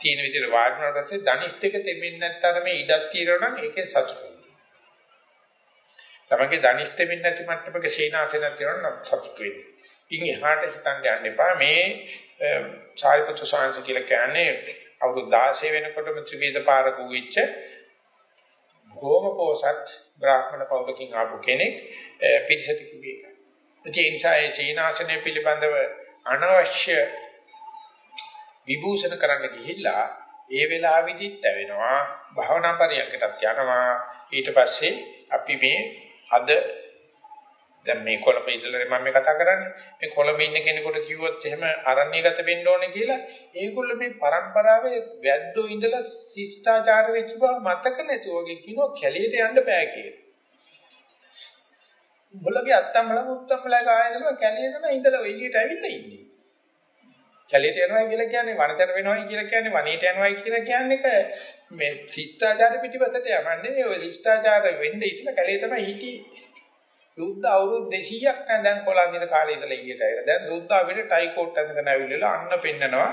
තියෙන විදිහට වාඩිවුණාට පස්සේ ධනිස් දෙක දෙමින් නැත්තර මේ ඉඩක් තියෙනවා නම් ඒකේ සතුට වෙනවා. තමගේ ධනිස් දෙමින් නැති මට්ටමක සීනාසනයක් තියෙනවා නම් සතුට වෙනවා. ඉන් එහාට හිතන්න යන්න එපා මේ සාරිපුත්‍ර ස්වාමීන් වහන්සේ කියලා කියන්නේ අවුරුදු 16 වෙනකොටම ත්‍රිවිධ පාරක වෙච්ච බොහොම පොසත් බ්‍රාහ්මණ පෞලකින් ආපු කෙනෙක් uh, පිරිසට කිව්වේ. ඒ නිසා ඒ සීනාසනය පිළිබඳව අනවශ්‍ය විභූෂණ කරන්න ගිහිල්ලා ඒ වෙලාවෙදිත් ඇවෙනවා භවනා පරියන්කටත් යනවා ඊට පස්සේ අපි මේ අද දැන් මේ කොළඹ ඉඳලා මම මේ කතා කරන්නේ මේ කොළඹ ඉන්න කෙනෙකුට කිව්වොත් එහෙම අරණ්‍යගත වෙන්න ඕනේ කියලා ඒගොල්ලෝ මේ પરම්පරාවේ වැද්දෝ ඉඳලා ශිෂ්ටාචාර වෙච්ච බව මතක නැතුව වගේ කියනවා කැලේට යන්න බෑ කියලා. උඹලගේ අත්තම්මල මුත්තම්මල ගායනම කැලේ තමයි ඉඳලා එළියට ඇවිල්ලා ඉන්නේ. කැලේට යනවා කියලා කියන්නේ වනතර වෙනවා කියලා කියන්නේ වනේට යනවා කියලා කියන්නේ මේ ශිෂ්ටාචාර පිටිපසට යමන්නේ නෙවෙයි ඔය ශිෂ්ටාචාර වෙන්නේ ඉස්සලා කැලේ තමයි හිටියේ. යුද්ධ අවුරුදු 200ක් නෑ දැන් කොළඹින කාලේ ඉඳලා ඊට ඇවිල්ලා. දැන් යුද්ධ අපිට ටයි කෝට් අඳගෙන ඇවිල්ලා අන්න පෙන්නනවා.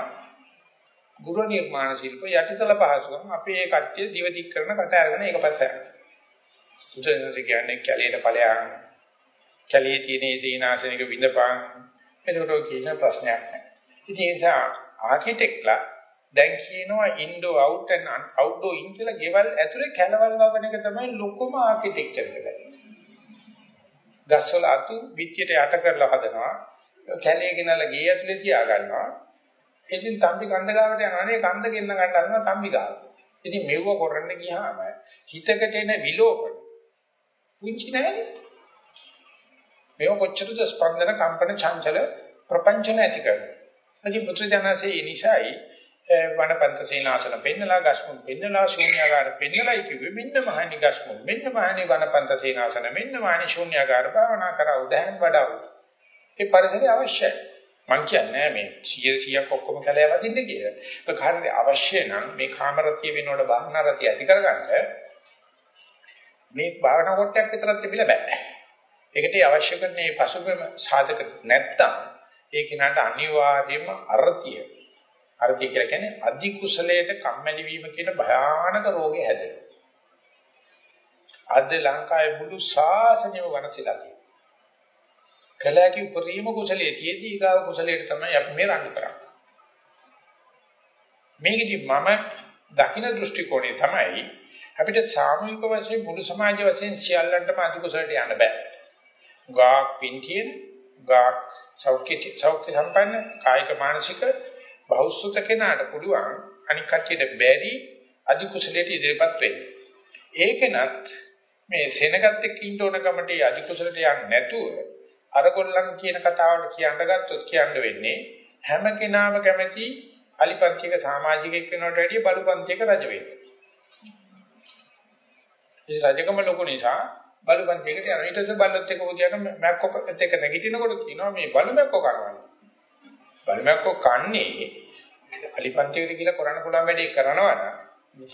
ගෘහ නිර්මාණ ශිල්ප යටිතල පහසුකම් අපේ ඒ කට්ටිය දිවදික් කරන කට අරගෙන ඒක පැත්ත යනවා. උදේට කියන්නේ කැලේට ඵලයන්. කැලේ තියෙන සීනාසනික විඳපන්. එතකොට කියන ප්‍රශ්නයක් නෑ. ඉතින් ඒ නිසා ආකිටෙක්ලා දැන් කියනවා indoor out and outdoor in කියලා ගෙවල් ඇතුලේ කැලවල් වවන එක තමයි ලොකුම ආකිටෙක්චර් එක. ගස්වල අතු පිටියට යට කරලා හදනවා. කැලේ ගෙනල්ලා ගේ ඇතුලේ තියා ගන්නවා. ඉතින් තම්බි කන්ද ගාවට යනවානේ කන්ද ගෙන්න ගන්න හදනවා තම්බි ගාවට. ඉතින් මෙව කරන්න ගියාම හිතකට එන විලෝපන පුංචි නෑනේ. මේව කොච්චරද ස්පන්දන කම්පන චංචල ප්‍රපංචන ඇති කරන්නේ. අදි පුත්‍රජනසේ නිසායි වනපන්ත සීනාසන පෙන්නලා ගස්මුන් පෙන්නලා ශූන්‍යාකාර පෙන්නලා කිව්වේ මෙන්න මහණි ගස්මුන් මෙන්න මහණි වනපන්ත සීනාසන මෙන්න මහණි ශූන්‍යාකාර භාවනා කරව දැන් වඩාව ඒ පරිසරය අවශ්‍යයි. මං කියන්නේ මේ 100 100ක් ඔක්කොම කැලේ වදින්න කියලා. ඒක හරියට අවශ්‍ය නම් මේ කාමරතිය වෙනකොට භාවනා රතිය ඇති කරගන්න මේ භාවනා කොටයක් විතරක් තිබිලා බෑ. ඒකට අවශ්‍ය කරන මේ පසුබිම සාධක නැත්තම් ඒ කෙනාට අනිවාර්යයෙන්ම අර්ථිය අර්ථය කියලා කියන්නේ අධි කුසලයට කම්මැලි වීම කියන භයානක රෝගේ හැදෙනවා. අද ලංකාවේ මුළු ශාසනයම වනසිලා තියෙනවා. කලaki උපරිම කුසලයේ තියදී ඊගාව කුසලයට තමයි අපි මේ රණ්ඩු කරන්නේ. මේකදී මම දකින්න දෘෂ්ටි කෝණය තමයි අපිට සාමූහික වශයෙන් මුළු සමාජ වශයෙන් සියල්ලන්ටම අධි කුසලයට යන්න බෑ. ගාක් පින්තියෙන් ගාක් සෞඛ්‍ය සෞඛ්‍ය සම්පන්න කායික මානසික බෞද්ධ කෙනාට පුළුවන් අනික් කච්චියට බැරි අධි කුසලයට ඉදිරියපත් වෙන්න. ඒකෙනත් මේ සෙනගත් එක්ක ඉන්න ඕන කමට අධි කුසලට යන්නේ නැතුව අරගොල්ලන් කියන කතාවට කියන්න ගත්තොත් කියන්න වෙන්නේ හැම කෙනාම කැමති අලිපන්තික සමාජිකයෙක් වෙනවට වැඩිය බලුපන්තික රජ වෙන්න. ඒ රජකම ලොකු නිසා බලුපන්තිකට යනවා. ඊට පස්සේ බලත් එක්ක උදියාට මැක්කොත් එක්ක නැගිටිනකොට කියනවා මේ බලු මැක්කෝ කරනවා. බලු මැක්කෝ කන්නේ අලිපන්තිකට කියලා කරන්න පුළුවන් වැඩේ කරනවා නම්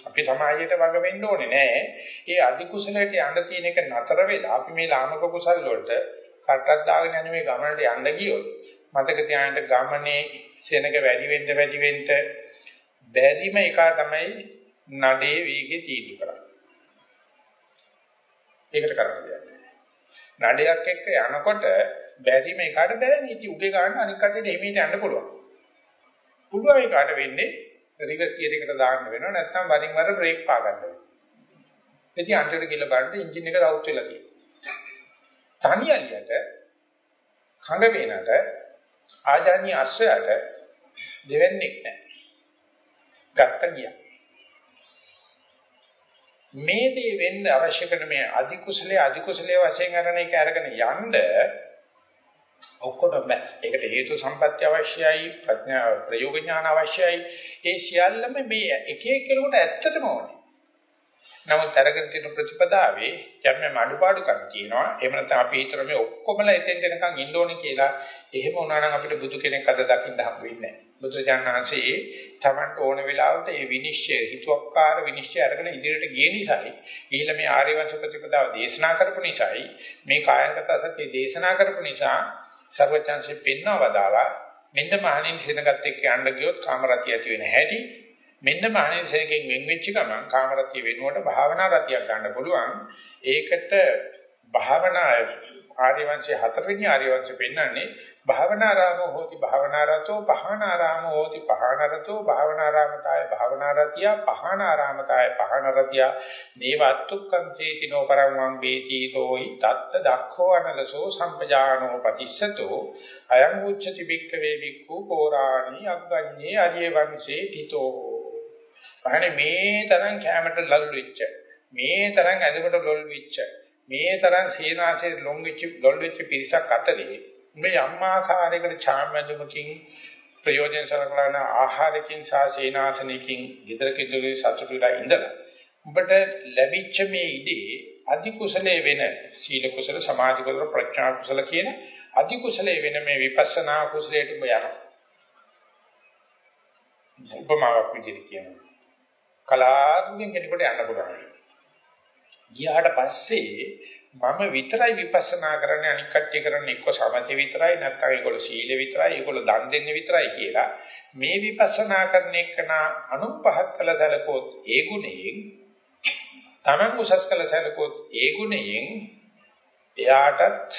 අපි සමාජයට වග වෙන්න ඕනේ නෑ. ඒ අධි කුසලයට යන්න තියෙන එක නතර වෙලා අපි මේ ලාමක කුසල වලට කටක් දාගෙන යන මේ ගමනට යන්න ගියොත් මතක තියාගන්න ගමනේ සෙනඟ වැඩි වෙන්න වැඩි වෙන්න බැරිම එක තමයි නඩේ වේගෙ තීන්දුව කරන්නේ. ඒකට කරන්න දෙයක් නඩයක් එක්ක යනකොට බැරිම එකට බෑනේ ඉති උගේ ගන්න අනික් කටට එමෙන්න යන්න පුළුවන්. පුළුවන් එකට වෙන්නේ රිවර්ස් ගියර් එකට දාන්න වෙනවා නැත්නම් වරින් වර බ්‍රේක් පා ගන්න වෙනවා. ඉතින් අන්තිමට ගිහලා බලන්න එන්ජින් එක රවුට් වෙලා තියෙනවා. තනියලියට කඟ වේනට ආජානීය අශ්‍රයට දෙවන්නේක් නැහැ. ගත්ත ගියා. මේ දේ වෙන්න අවශ්‍ය කරන මේ අධි කුසලයේ අධි කුසලයේ වශයෙන් අරගෙන ඒක අරගෙන යන්න ඔක්කොම ඒකට හේතු සම්පත්‍ය අවශ්‍යයි ප්‍රඥා ප්‍රයෝග ඥාන අවශ්‍යයි. ඒ සියල්ලම මේ එක එක කෙනෙකුට ඇත්තටම ඕනේ. නමුත් අරගෙන තියෙන ප්‍රතිපදාවේ යම් යම් අඩුපාඩුකම් තියෙනවා. එහෙම නැත්නම් අපි හිතන මේ ඔක්කොමලා එතෙන් දෙනකන් ඉන්න ඕනේ කියලා. එහෙම වුණා නම් අපිට බුදු කෙනෙක් අද දකින්න හම්බ වෙන්නේ නැහැ. බුදුජානනාංශයේ තමන්ට ඕන වෙලාවට ඒ විනිශ්චය හිතුවක්කාර විනිශ්චය අරගෙන ඉදිරියට ගිය නිසායි ඊළ මේ ආර්ය වංශ ප්‍රතිපදාව දේශනා කරපු නිසායි මේ කායගත සත්‍ය දේශනා කරපු නිසා සර්වචන්සේ පෙන්වවදාලා මෙන්න මහණෙනි සිනගත් එක්ක යන්න ගියොත් කාමරතිය ඇති වෙන හැටි. මෙන්න මහණෙනි සෙනකින් වෙන් වෙච්ච ගමන් කාමරතිය වෙනුවට භාවනා රතියක් ගන්න පුළුවන්. ඒකට භාවනා ආර්ය වංශයේ හතරවෙනි ආර්ය වංශය පෙන්වන්නේ භාවනාරාමෝ හෝති භාවනාරතෝ පහනාරාමෝ හෝති පහනරතෝ භාවනාරාමතාය භාවනාරතිය පහනාරාමතාය පහනරතිය නේවත්තුක්කං චේතිනෝ පරමං වේති තෝයි තත්ත දක්ඛෝ අනලසෝ සම්පජානෝ පතිස්සතෝ අයං උච්චති බික්කවේ බික්ඛු පෝරාණි අග්ගඤ්ඤේ අරිය වංශේ තිතෝ පහනේ මේ තරම් කැමරට ලල් වෙච්ච මේ තරම් ඇඳකට ලොල් වෙච්ච මේ තරම් සීනාසේ ලොම් වෙච්ච ලොල් වෙච්ච පිරිසක් අතරේ මේ අම්මාකාරයකට ඡාමැදුමකින් ප්‍රයෝජන සලකන ආහාරකින් සහ සීනාසනකින් gedara kidure සතුටු වෙලා ඉඳලා ඔබට ලැබිච්ච මේ ඉදී අධි කුසලයේ වෙන සීල කුසල සමාධි කුසල ප්‍රඥා කුසල කියන අධි කුසලයේ වෙන මේ විපස්සනා කුසලයට ඔබ යනවා. උපමාවක් විදිහට කියනවා. කලාතුරකින් කෙනෙකුට යන්න පුළුවන්. ගියාට පස්සේ මම විතරයි විපස්සනා කරන්නේ අනික් කට්ටිය කරන්නේ එක්ක සමථය විතරයි නැත්නම් ඒගොල්ලෝ සීල විතරයි ඒගොල්ලෝ දන් දෙන්නේ විතරයි කියලා මේ විපස්සනා කරන එකන අනුපහත් කළ සැලකොත් ඒ ගුණයෙන් Taman උසස් කළ සැලකොත් ඒ ගුණයෙන් එයාටත්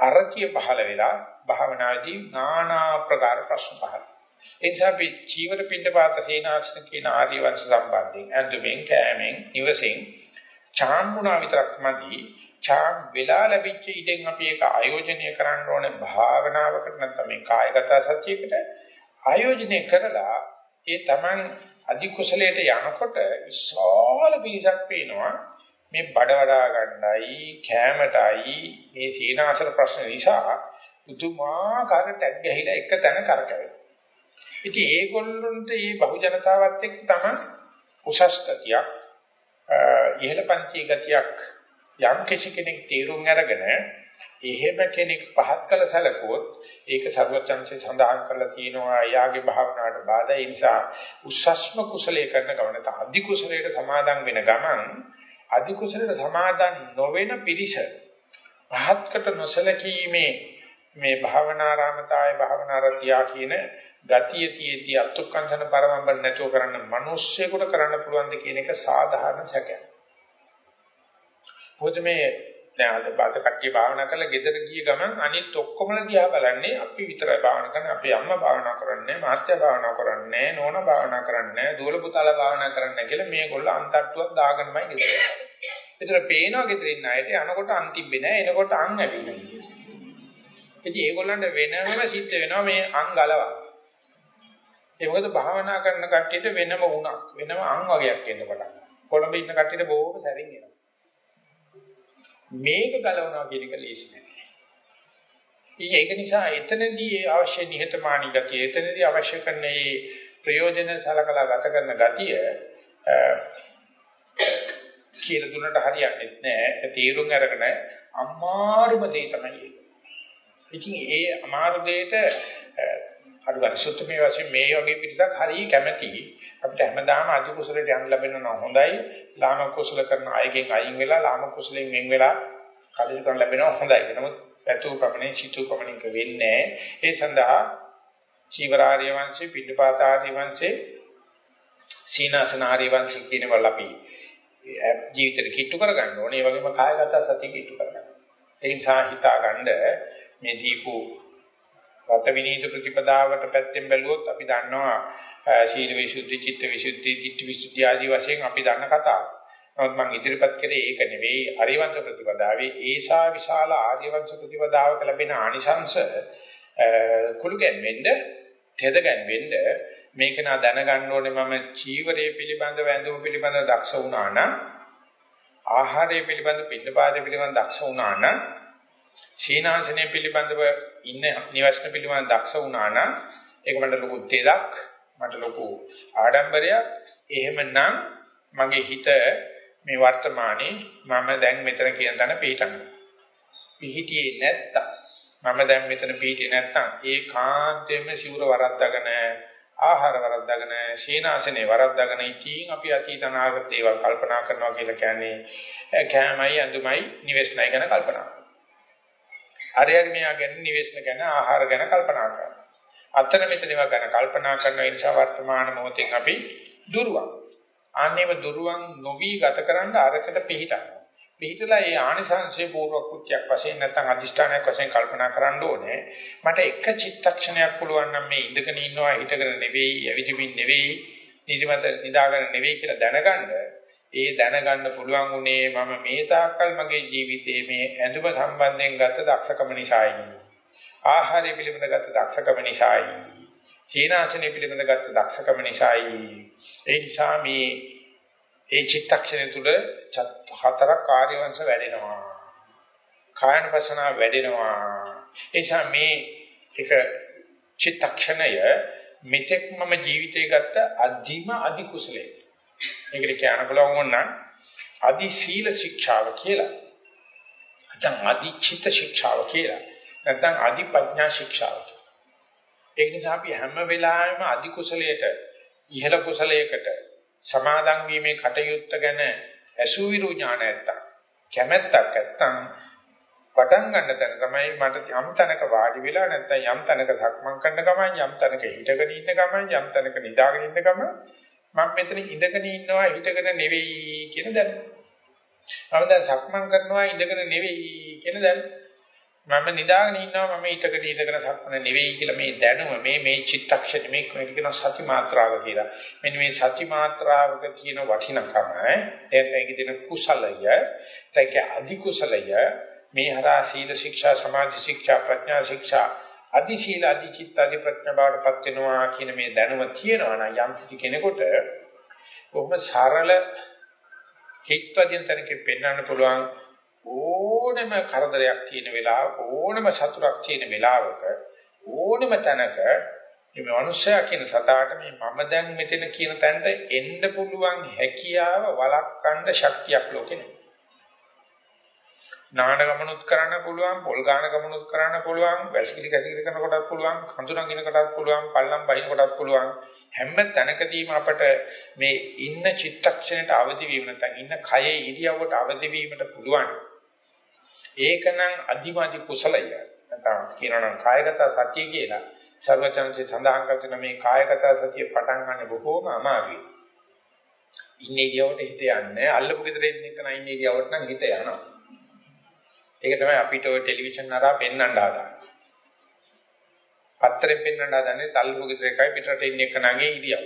අරතිය පහළ වෙලා භාවනාදී নানা ප්‍රකාර ප්‍රශ්න පහළ ඒ නිසා අපි චීවර පිටපාත සේනාසන කියන ආදි වංශ සම්බන්ධයෙන් අඳුමින් කෑමෙන් ඉවසින් චාම් වුණා විතරක් මදි. චාම් වෙලා ලැබිච්ච ඉඩෙන් අපි ඒක ආයෝජනය කරන්න ඕනේ භාවනාවකට නැත්නම් මේ කායගත සත්‍යයකට ආයෝජනය කරලා ඒ Taman අධි කුසලයට යනකොට විශාල පිළිසක් පේනවා මේ බඩ වඩා ගන්නයි කැමටයි මේ සීනාසන ප්‍රශ්න නිසා පුදුමාකාර ටැග් ගහිලා එක තැන කරකැවෙනවා. ඉතින් ඒගොල්ලන්ට මේ බහු ජනතාවත් එක්ක තමයි උසස් ගතියක් ඉහළ පන්ති ගතියක් යම් කිසි කෙනෙක් තීරුම් අරගෙන එහෙම කෙනෙක් පහත් කළ සැලකුවොත් ඒක සර්වචන්සේ සඳහන් කරලා තියෙනවා යාගේ භාවනාවට බාධා. ඒ නිසා උස්සස්ම කුසලයේ කරන ගමන අධි කුසලයට සමාදන් වෙන ගමන් අධි කුසලයට සමාදන් නොවන පිරිස පහත්කට නොසලකීමේ මේ භාවනාරාමතාය භාවනාරතියා කියන ගතිය තියෙති අත්ුක්කංශන පරමම්බර නැතුව කරන්න මිනිස්සෙකුට කරන්න පුළුවන් ද කියන එක සාධාරණ සැකයක්. මොකද මේ දැන් අද බාත කට්ටිය භාවනා කරලා ගෙදර ගිය ගමන් අනිත් ඔක්කොමලා දිහා බලන්නේ අපි විතරයි භාවනා කරන්නේ අපේ අම්මා භාවනා කරන්නේ මාත්‍යා භාවනා කරන්නේ නෝනා භාවනා කරන්නේ දුවල පුතාලා භාවනා කරන්නේ කියලා මේගොල්ලෝ අන්තට්ටුවක් දාගෙනමයි ගෙදර යන්නේ. ඒතර පේනවා ගෙදර ඉන්න අයට යනකොට අන් තිබ්බේ නැහැ එනකොට අන් ඇවිල්ලා. ඉතින් ඒගොල්ලන්ට වෙනම සිද්ධ වෙනවා මේ අන් ගලවා. ඒ මොකද භාවනා කරන කට්ටියට වෙනම වුණක් වෙනම අං වගේක් එන්න පටන් කොළඹ ඉන්න කට්ටියට බොහොම සැරින් එනවා. මේක ගලවනවා කියන එක ලේසි නෑ. ඉතින් ඒක නිසා එතනදී අවශ්‍ය නිහතමානී ගතිය, එතනදී අවශ්‍ය කරන මේ ප්‍රයෝජන සලකලා ගත කරන ගතිය කියලා දුන්නට හරියන්නේ නැහැ. තීරුම් අරගෙන අමාරුම දේ තමයි ඒක. ඉතින් ඒ අමාරු දෙයට අර වරිසුත් මේ වශයෙන් මේ වගේ පිටසක් හරිය කැමැති අපිට හැමදාම අධි කුසලයට යන්න ලැබෙනවා හොඳයි ලාම කුසල කරන අයගෙන් අයින් වෙලා ලාම කුසලෙන් වෙන් වෙලා කටයුතු කරන්න ලැබෙනවා හොඳයි. නමුත් පැතු ප්‍රමණය සිතු ප්‍රමණික වෙන්නේ ඒ සඳහා චීවරාර්ය වංශේ පිටපාතාදී වංශේ සීනාසනාර්ය වංශේ කියනවල අපි ජීවිතේ කිට්ටු කරගන්න ඕනේ. ඒ වගේම කායගත සතිය කිට්ටු කරගන්න. ඒ නිසා හිතාගන්න මේ දීපු වත විනීත ප්‍රතිපදාවට පැත්තෙන් බැලුවොත් අපි දන්නවා ශීල විසුද්ධි, චිත්ත විසුද්ධි, ධිට්ඨි විසුද්ධි ආදී වශයෙන් අපි දන්න කතාව. නමුත් මම ඉදිරිපත් කරේ ඒක නෙවෙයි ආර්යවංශ ප්‍රතිපදාවේ ඒසා විශාල ආර්යවංශ ප්‍රතිපදාවක ලැබෙන ආනිසංශ කුළු ගැන්වෙන්න, තෙද ගැන්වෙන්න මේක නා දැනගන්න ඕනේ මම චීවරයේ පිළිබඳව ඇඳුම පිළිබඳව දක්ෂ වුණා නම් ආහාරය පිළිබඳව පිටපාදේ පිළිබඳව දක්ෂ වුණා නම් සීනාසනය පිළිබඳව ඉන්න නිවස්න පිළිබඳව දක්ෂ වුණා නම් ඒක මට ලොකු දෙයක් මට ලොකු ආඩම්බරයක් එහෙමනම් මගේ හිත මේ වර්තමානයේ මම දැන් මෙතන කියන තැන පිටන්න. පිහිටියේ නැත්තම් මම දැන් මෙතන පිහිටියේ නැත්තම් ඒ කාන්තෙම සිවුර වරද්දාගෙන ආහාර වරද්දාගෙන සීනාසනේ වරද්දාගෙන ඉතින් අපි අතීත අනාගත දේවල් කල්පනා කරනවා කියලා කියන්නේ කෑමයි අඳුමයි නිවෙස්නයි ගැන කල්පනා කරනවා. අරයන් මෙයා ගැන නිවෙස්න ගැන ආහාර ගැන කල්පනා කරනවා. අතන මෙතන ඒවා ගැන කල්පනා කරන නිසා වර්තමාන මොහොතෙන් අපි දුරුවන්. ආන්නේව දුරුවන් නොවි ගත කරන්න අරකට පිළිහිටනවා. පිළිහිටලා ඒ ආනිසංශයේ පූර්ව කෘත්‍යයක් වශයෙන් නැත්නම් අදිෂ්ඨානයක් වශයෙන් කල්පනා කරන්න ඕනේ. මට එක චිත්තක්ෂණයක් පුළුවන් නම් මේ ඉඳගෙන ඉන්නවා හිටගෙන නෙවෙයි, ඇවිදිමින් නෙවෙයි, නිදිමත නිදාගෙන නෙවෙයි කියලා දැනගන්න. ඒ දැනගන්න පුළුවන් උනේ මම මේ තාක්කල් මගේ ජීවිතයේ මේ ඇඳුම සම්බන්ධයෙන් ගත දක්ෂකම නිසායි. ආහාරය පිළිබඳ ගත දක්ෂකම නිසායි. සීනාසනය පිළිබඳ ගත දක්ෂකම නිසායි. ඒ නිසා මේ ඒ චිත්තක්ෂණය තුළ හතරක් කාර්යවංශ වැඩෙනවා. කායනපසන වැඩෙනවා. ඒ නිසා මේ එක චිත්තක්ෂණය මෙතෙක් මම ජීවිතේ ගත්ත අධිම අධි කුසලයේ මේකට කියන්න පුළුවන් වුණා අදි සීල ශික්ෂාව කියලා. නැත්නම් අදි චිත්ත ශික්ෂාව කියලා. නැත්නම් අදි ප්‍රඥා ශික්ෂාව. ඒක නිසා අපි හැම වෙලාවෙම අදි කුසලයට ඉහළ කුසලයකට සමාදන් වීමේ කටයුත්ත ගැන අසුවිරු ඥාන නැත්තම් කැමැත්තක් නැත්තම් පටන් ගන්න තැන තමයි මට යම් තැනක වාඩි වෙලා නැත්නම් යම් තැනක සක්මන් කරන ගමන් යම් තැනක හිටගෙන ඉන්න ගමන් යම් තැනක නිදාගෙන ඉන්න ගමන් මම මෙතන ඉඳගෙන ඉන්නවා හිටගෙන නෙවෙයි කියන දැනුම. මම දැන් සක්මන් කරනවා ඉඳගෙන නෙවෙයි කියන දැනුම. මම නිදාගෙන ඉන්නවා මම හිටගෙන ඉඳගෙන සක්මන නෙවෙයි කියලා මේ දැනුම මේ මේ චිත්තක්ෂණ මේ කියන සති මාත්‍රාව කියලා. මෙන්න මේ සති මාත්‍රාවක තියෙන වටිනකම ඒකයි කියන කුසලය, ඒක අධි කුසලය මේ හරහා සීල ශික්ෂා සමාධි ශික්ෂා ප්‍රඥා ශික්ෂා අදි ශීල අදි චිත්ත අදි ප්‍රඥා බවටපත් වෙනවා කියන මේ දැනුම තියෙනවා නම් යම් කිසි කෙනෙකුට කොහොම සරල හිත්වදින් තනකෙ පෙන්වන්න පුළුවන් ඕනම කරදරයක් තියෙන වෙලාවක ඕනම සතුටක් තියෙන වෙලාවක ඕනම තැනක මේ මනුස්සයා කියන සතාට මේ මම දැන් මෙතන කියන තැනට එන්න පුළුවන් හැකියාව වළක්වන්න ශක්තියක් ලෝකේ නැහැ. නාන ගමනුත් කරන්න පුළුවන්, පොල් ගාන ගමනුත් කරන්න පුළුවන්, වැසිකිලි කැසිකිලි කරන කොටත් පුළුවන්, කඳුරංගින කොටත් පුළුවන්, පල්ලම් බහින කොටත් පුළුවන්. හැම තැනකදීම අපට මේ ඉන්න චිත්තක්ෂණයට අවදි වීම නැත්නම් ඉන්න කයේ ඉරියව්වට අවදි වීමට පුළුවන්. ඒකනම් අධිමාදි කුසලය. නැත්නම් කියනනම් කායගත සතිය කියලා. සර්වචන්සේ සඳහන් කරන මේ කායගත සතිය පටන් ගන්න බොහෝම අමාරුයි. ඉන්නේ ඉරියව්වට හිත යන්නේ. අල්ලපු ගෙදර ඉන්න එක නම් ඉන්නේ ඉරියව්වට නම් හිත යනවා. ඒක තමයි අපිට ඔය ටෙලිවිෂන් හරහා පෙන්වන්න හදාන්නේ. පත්තරෙන් පෙන්වන්න හදන්නේ තල්ලු ගෙදර එකයි පිටරට ඉන්න එක නගේ ඉදියව.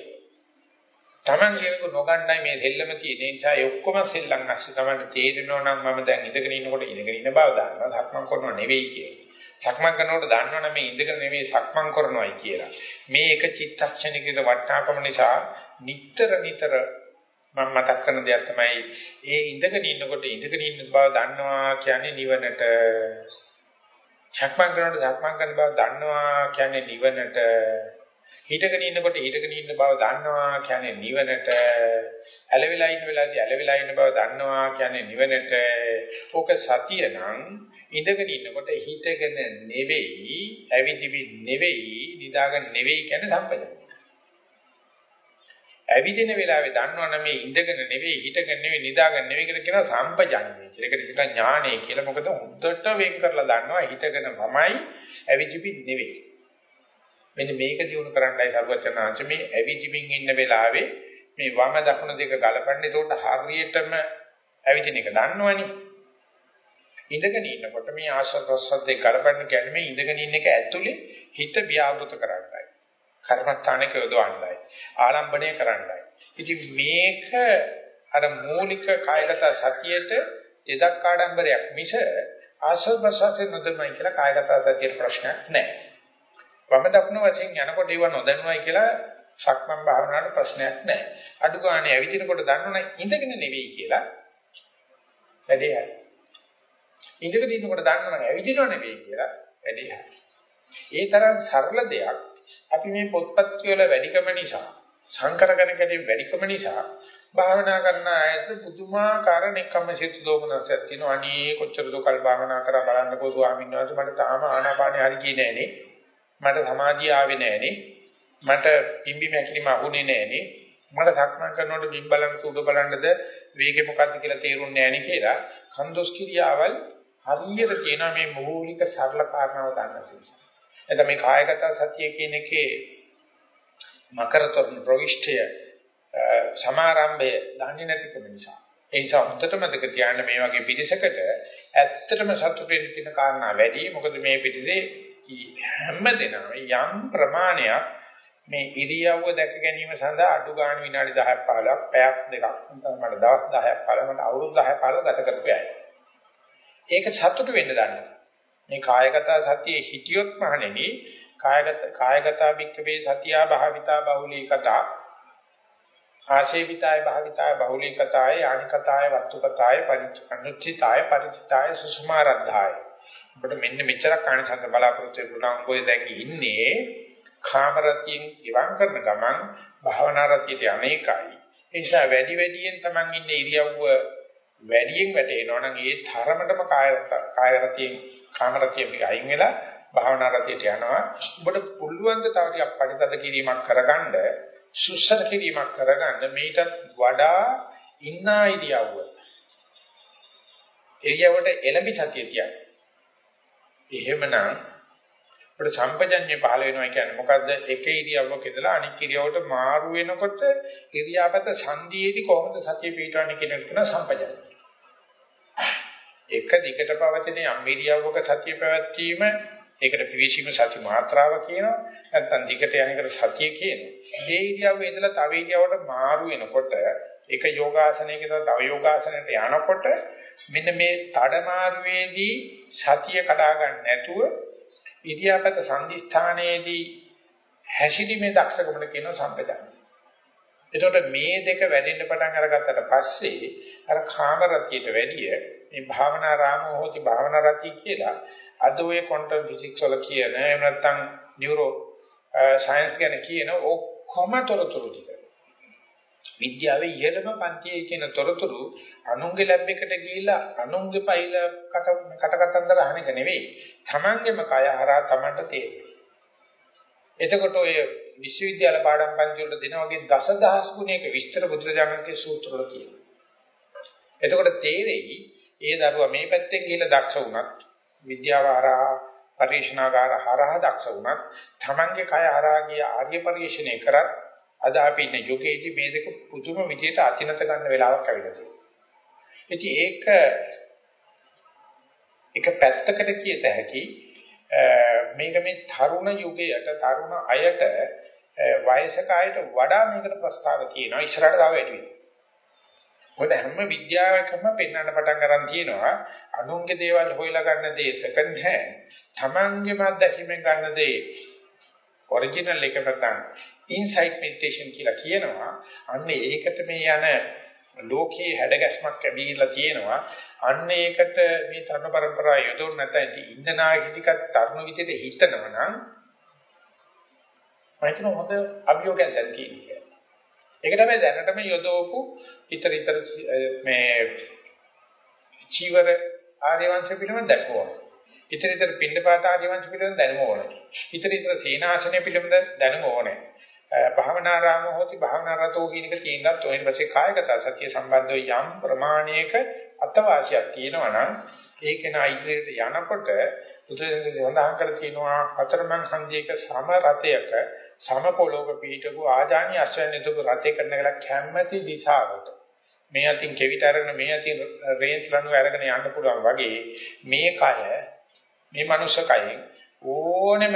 Taman කියනක නොගන්නයි මේ දෙල්ලම තියෙන නිසා ඒ ඔක්කොම සෙල්ලම් නැස්සේ තමයි තේරෙනවා නම් මම දැන් ඉඳගෙන ඉන්නකොට ඉඳගෙන ඉන්න බව දන්නවා. සක්මන් කරනව නෙවෙයි කියන්නේ. සක්මන් කරනකොට දන්නවනේ මේ ඉඳගෙන නෙවෙයි සක්මන් කරනවායි කියලා. මේ එක චිත්තක්ෂණිකේ වටනාකම නිසා නිතර නිතර මම මතක් කරන දෙයක් තමයි ඒ ඉඳගෙන ඉන්නකොට ඉඳගෙන ඉන්න බව දන්නවා කියන්නේ නිවනට. සක්මන් කරනකොට සක්මන් කරන බව දන්නවා කියන්නේ නිවනට. හිටගෙන ඉන්නකොට හිටගෙන ඉන්න බව දන්නවා කියන්නේ නිවනට ඇලවිලා ඉන්න වෙලාවදී ඇලවිලා ඉන්න බව දන්නවා කියන්නේ නිවනට ඕක සතිය නම් ඉඳගෙන ඉන්නකොට හිටගෙන නෙවෙයි ඇවිදිවි නෙවෙයි නිදාගෙන නෙවෙයි කියන්නේ සම්පජන්‍ය ඇවිදින වෙලාවේ දන්නවනම් මේ ඉඳගෙන නෙවෙයි හිටගෙන නෙවෙයි නිදාගෙන නෙවෙයි කියලා කියනවා සම්පජන්‍ය කියලා. ඒකට කියනවා ඥානය කියලා. මොකද හොඳට වෙන් කරලා දන්නවා හිටගෙන මමයි ඇවිදිවි නෙවෙයි. මෙන්න මේක දිනු කරන්නයි සර්වචනාංශ මේ ඇවිදිමින් ඉන්න වෙලාවේ මේ වම දකුණ දෙක ගලපන්නේ ඒකට හරියටම ඇවිදින එක දන්නවනේ ඉඳගෙන ඉන්නකොට මේ ආශ්වාස ප්‍රශ්වාස දෙක ගලපන්න කියන්නේ මේ ඉඳගෙන ඉන්න එක ඇතුලේ හිත ව්‍යාවෘත කරන්නයි කර්මස්ථානක යොදවන්නයි ආලම්බණය කරන්නයි ඉතින් මේක අර මූලික කායගත සතියේට දෙදක් ආඩම්බරයක් මිස ආශ්වාස ප්‍රශ්වාසයේ නොදමයි කියලා කායගත සතියේ ප්‍රශ්නයක් නැහැ වම දකුණ වශයෙන් යනකොට ඒව නොදන්නුවයි කියලා සක්මන් භාවනාවට ප්‍රශ්නයක් නැහැ. අඩු ගානේ ඇවිදිනකොට දන්නවනේ ඉඳගෙන නෙවෙයි කියලා. වැඩේ හරි. ඉඳගෙන ඉන්නකොට දන්නවනේ ඇවිදිනව නෙවෙයි කියලා. වැඩේ හරි. ඒ තරම් සරල දෙයක් අපි මේ පොත්පත් කියවල වැඩිකම නිසා සංකරගෙන ගැනීම වැඩිකම නිසා භාවනා කරන අයට පුදුමාකාර නිකම්ම සිත දෝමනසක් තියෙනවා. අනේ කොච්චර දුකල් භාවනා කරලා බලන්නකෝ ස්වාමීන් වහන්සේ මට තාම ආනාපානෙ හරි ගියේ නෑනේ. මට සමාධිය ආවේ නෑනේ. මට පිම්බි මැකිලිම අහුනේ නෑනේ. මට සක්මන් කරනකොට බිම් බලන්න සුඩ බලන්නද වේගෙ මොකද්ද කියලා තේරුන්නේ නෑනේ කියලා කන්දොස් කිරියාවල් හරියට කියනවා මේ මූලික සරල කාරණාව දන්න නිසා. එතන මේ කායගත සතිය කියන එකේ මකරතොන් ප්‍රවිෂ්ඨය සමාරම්භය දන්නේ නැතිකම නිසා. ඒ නිසා හොඳට මතක තියාගන්න මේ වගේ පිළිසකට ඇත්තටම සතුටු වෙන්න තියෙන කාරණා වැඩි. මොකද මේ පිළිසේ හැම දිනම යම් ප්‍රමාණයක් මේ ඉරියව්ව දැක ගැනීම සඳහා අඩු ගන්න විනාඩි 10ක් 15ක් පැයක් දෙකක් මට දවස් 10ක් 15 මට අවුරුදු 10ක් 15 ගත කරපු අය. ඒක සතුටු වෙන්න දන්න. මේ කායගත සතියේ හිටියොත් මහණෙනි කායගත කායගත භික්කවේ සතියා භාවිතා බහුලී කතා ආශේවිතාය භාවිතාය බහුලී කතාය ආනිකතාය වත්තුකතාය පරිච්ඡන්නුච්චිතාය පරිචිතාය සුසුමාරද්ධාය. ඔබට මෙන්න මෙච්චරක් ආනිසංස බලාපොරොත්තු වෙනවා මොකද දැන් ඉන්නේ කාමරතියෙන් ඉවන් කරන ගමන් භාවනා රතියට අනේකයි ඒ නිසා වැඩි වැඩියෙන් Taman ඉන්නේ ඉරියව්ව වැඩියෙන් වැටෙනවා. නම් ඒ තරමටම කාය කාය රතියෙන් කාම රතියෙන් පිට අයින් වෙලා භාවනා රතියට යනවා. ඔබට පුළුවන් ද තව ටිකක් පරිතද කිරීමක් කරගන්න සුසර කිරීමක් කරගන්න? මේකට වඩා ඉන්න ඉරියව්ව. එරියවට එළඹි සතිය තියන්න. එහෙමනම් අපිට සම්පජඤ්ඤය පහළ වෙනවා කියන්නේ මොකද්ද? එක ඉරියව්වක ඉඳලා අනිත් ඉරියව්වට මාරු වෙනකොට ඉරියාපත සංදීයේදී කොහොමද සතිය පිටවන්නේ කියන එක කියන සම්පජඤ්ඤය. එක දිගට පවතින යම් ඉරියව්වක සතිය පැවැත්වීම ඒකට පිවිසීම සති මාත්‍රාව කියනවා. නැත්නම් දිගට යන එකට සතිය කියනවා. මේ ඉරියව්වේ ඉඳලා තව ඉරියව්වට මාරු වෙනකොට එක යෝගාසනයක තව යෝගාසනයට යනකොට මෙන්න මේ මාරුවේදී සතිය කඩා ගන්න නැතුව ඉරියාපත සංදිස්ථානයේදී හැසිරීමේ දක්ෂකමට කියන සම්පදන්න. එතකොට මේ දෙක වැඩෙන්න පටන් අරගත්තට පස්සේ අර කාමරතියට වැඩිය මේ භාවනා රාමෝ හොති භාවනා රතිය කියලා අද ඔය ක්වොන්ටම් ෆිසික්ස් වල කියන එහෙම නැත්නම් නියුරෝ සයන්ස් ගැන කියන ඔක්කොම තොරතුරු ටික විද්‍යාවේ ඉහළම පන්තියේ කියන තොරතුරු අනුන්ගේ ලැබ් එකට ගිහිලා අනුන්ගේ පයිල කට කටකතන්දර අහන එක නෙවෙයි. Tamangeම කය හරහා Tamanට තේරෙනවා. එතකොට ඔය විශ්වවිද්‍යාල පාඩම් පන්ති වලට දෙන වගේ දසදහස් ගුණයක විස්තර බුදුරජාණන්ගේ සූත්‍රවල තියෙනවා. එතකොට තේරෙයි ඒ දරුවා මේ පැත්තෙන් ගිහිල්ලා දක්ෂ වුණත් විද්‍යාව හරහා පරිශනාගාර හරහා දක්ෂ වුණත් Tamange කය හරහා ගිය ආර්ය පරිශ්‍රණය කරත් අද අපි ඉන්න යුගයේදී මේ දෙක පුදුම විදිහට අතිනත ගන්න වෙලාවක් ඇවිල්ලා තියෙනවා. ඉතින් ඒක එක පැත්තකට කියත හැකි මේක මේ තරුණ යුගයට තරුණ අයට වයසක අයට වඩා මේකට ප්‍රස්තාව තියෙනවා ඉස්සරහට තව වැඩි වෙනවා. මොකද හැම විද්‍යාවකම පෙන්වන්න පටන් ගන්න තියෙනවා අනුන්ගේ දේවල් හොයලා ගන්න දේ සෙකන්ඩ් හෑන්ඩ් තමන්ගේම අත්දැකීමෙන් ගන්න දේ ඔරිජිනල් එක නැත්නම් ඉන්සයිට් මෙඩිටේෂන් කියලා කියනවා. අන්න ඒකට මේ යන ලෝකයේ හැඩගැස්මක් ලැබීලා තියෙනවා. අන්න ඒකට මේ තරුණ પરම්පරාව යොදවන්න නැත්නම් ඉන්න නායකටික තරුණ විදිහට හිතනවා නම් මම හිතන හොඳ අභියෝගයක් දැන් තියෙනවා. ඒක තමයි දැනටම යොදවපු ඊතර ඊතර මේ චීවර ආර්යවංශ පිළිබඳ දැක්වුවා. ඊතර ඊතර පින්නපාත ආර්යවංශ පිළිබඳ දැනුම ඕනේ. ඊතර ඊතර සීනාසනය පිළිබඳ දැනුම ඕනේ. භාවනාරාම හොති භාවනාරතෝ කියන එක තියෙනත් ඔයින් පස්සේ කායගත සතිය සම්බන්ධව යම් ප්‍රමාණයක අත්වාසියක් තියෙනවා නම් ඒක නා ඉදිරියට යනකොට බුදුසසුන සඳහන් කර තියෙනවා හතරමං හන්දියක සම රතයක සම පොළොක පිහිටපු ආජානි අශ්වයන් රතේ කරන ගල කැමැති දිශාවට මේ අතින් කෙවිත අරගෙන මේ අතින් රේන්ජ් ලනු අරගෙන යන්න පුළුවන් වගේ මේ කය මේ මනුෂ්‍ය කයෙන් ඕනෙම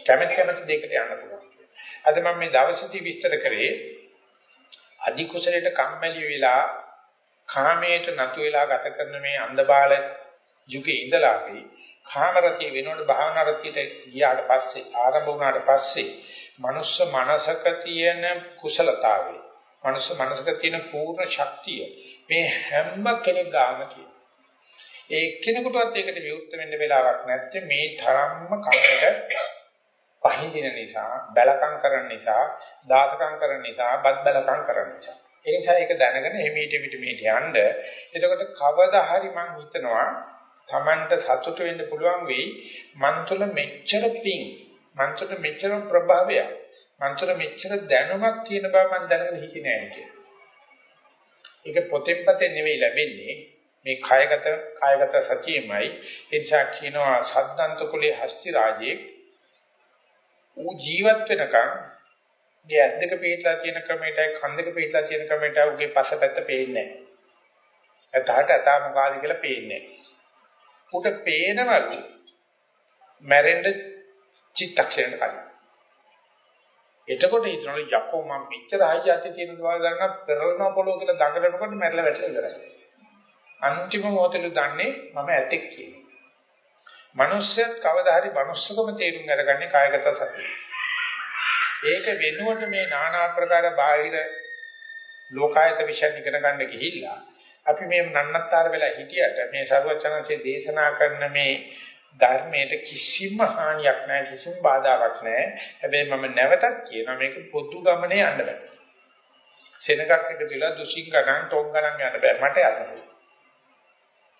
කැමැති කැමැති දෙයකට යන්න පුළුවන්. අද මම මේ දවසේදී විස්තර කරේ අධි කුසලයට කම්මැලි වෙලා කාමයට නතු වෙලා ගත කරන මේ අන්ධබාල යුගයේ ඉඳලා අපි කාමරතිය වෙනකොට භාවනා රතියට ගියාට පස්සේ ආරම්භ වුණාට පස්සේ මනුස්ස මනසක තියෙන කුසලතාවය මනුස්ස මනසක තියෙන පූර්ණ ශක්තිය මේ හැම කෙනෙක් ගාම කියන ඒ කෙනෙකුටවත් ඒකට විවුර්ත වෙන්න වෙලාවක් නැත්තේ මේ තරම්ම කමකට පහින්දින නිසා බැලකම් කරන නිසා දාසකම් කරන නිසා බත් බැලකම් කරන නිසා. ඒ නිසා ඒක දැනගෙන එමෙහිට පිට මෙහිට යන්න. එතකොට කවදා හරි මම හිතනවා Tamanට සතුට වෙන්න පුළුවන් වෙයි මන් තුළ මෙච්චර පිං මන් තුළ මෙච්චර ප්‍රභාවයක් මන් තුළ මෙච්චර දැනුමක් තියෙන බව මම දැනගෙන හිටියේ නෑ කියලා. ඒක පොතෙන් පතේ නෙවෙයි ලැබෙන්නේ මේ කායගත කායගත සතියමයි එනිසා කියනවා සද්දන්ත කුලේ හස්ති රාජයේ ඌ ජීවත් වෙනකන් මේ ඇස් දෙක පිටලා තියෙන ක්‍රමයටයි කන් දෙක පිටලා තියෙන ක්‍රමයටයි උගේ පසපැත්ත පේන්නේ නැහැ. එතහට අතා මොකාද කියලා පේන්නේ නැහැ. උට පේනවලු මැරෙන්න චිත්තක්ෂණයට කලින්. එතකොට හිතනවලු යකෝ මම මෙච්චර හයියත් තියෙන දවල් ගන්න පෙරලන පොළොව කියලා දඟලනකොට මැරලා වැටලා ඉවරයි. අන්තිම මොහොතේ දන්නේ මම ඇතෙක් කියලා. මනුස්සයත් කවදා හරි මනුස්සකම තේරුම් අරගන්නේ කායගත සතිය. ඒක වෙනුවට මේ নানা ආකාර බාහිර ලෝකායත විශ්යන් ඉගෙන ගන්න ගිහිල්ලා අපි මේ නන්නත්තර වෙලා හිටියට මේ සරුවචනන්සේ දේශනා කරන මේ ධර්මයට කිසිම හානියක් නැහැ කිසිම බාධාවක් නැහැ. හැබැයි මම නැවතත් කියනවා මේක පොදු ගමනේ යන්න බෑ. සෙනගක් එක තියලා දුසින් ගණන් ටොං ගණන් යන්න බෑ. මට යන්න බෑ.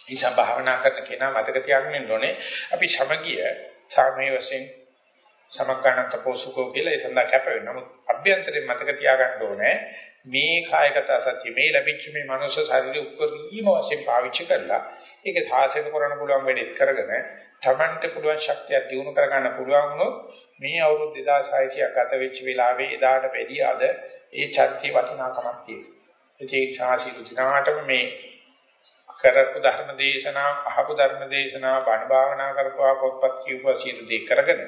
ඊශා භාවනා කරන කෙනා මතක තියාගන්න ඕනේ අපි සමගිය සාමයේ වශයෙන් සමග්ගණන්ත පොසුකෝ කියලා ඒ සඳහා කැප වෙනවා. නමුත් අභ්‍යන්තරයෙන් මතක තියාගන්න ඕනේ මේ කායගත සත්‍ය මේ ලැබිච්ච මේ මනුෂ්‍ය ශරීරය උපරිම වශයෙන් පාවිච්චි කරලා ඒක සාසන කරන්න පුළුවන් වෙලෙත් කරගෙන Tamante පුළුවන් ශක්තිය දිනු කරගන්න පුළුවන් වුණොත් මේ අවුරුදු 2600ක් ගත වෙච්ච වෙලාවේ එදාට වැඩි අද ඒ චර්ිතී වටිනාකමක් තියෙනවා. ඒ ශාසීරු දිනාටම මේ කරපු ධර්ම දේශනා අහපු ධර්ම දේශනා බණ භාවනා කරපුවා පොත්පත් කියවුවා සියලු දේ කරගෙන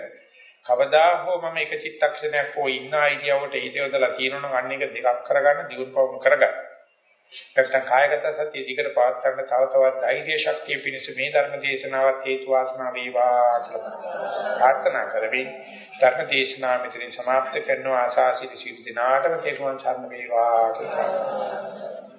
කවදා හෝ මම එක චිත්තක්ෂණයක් හෝ ඉන්න අයිඩියාවට හිත යොදලා තියෙනවා අන්න එක දෙකක් කරගන්න දියුණුවම කරගන්න. නැත්නම් කායගත සතිය දිගට පවත් ගන්න තව තවත් ධෛර්ය ශක්තිය පිණිස මේ ධර්ම දේශනාවත් හේතු වාසනා වේවා කියලා ප්‍රාර්ථනා කරමින් ධර්ම දේශනාව මෙතනින් સમાપ્ત කරනවා ආශාසී සිට දිනාටම තෙරුවන් සරණ වේවා කියලා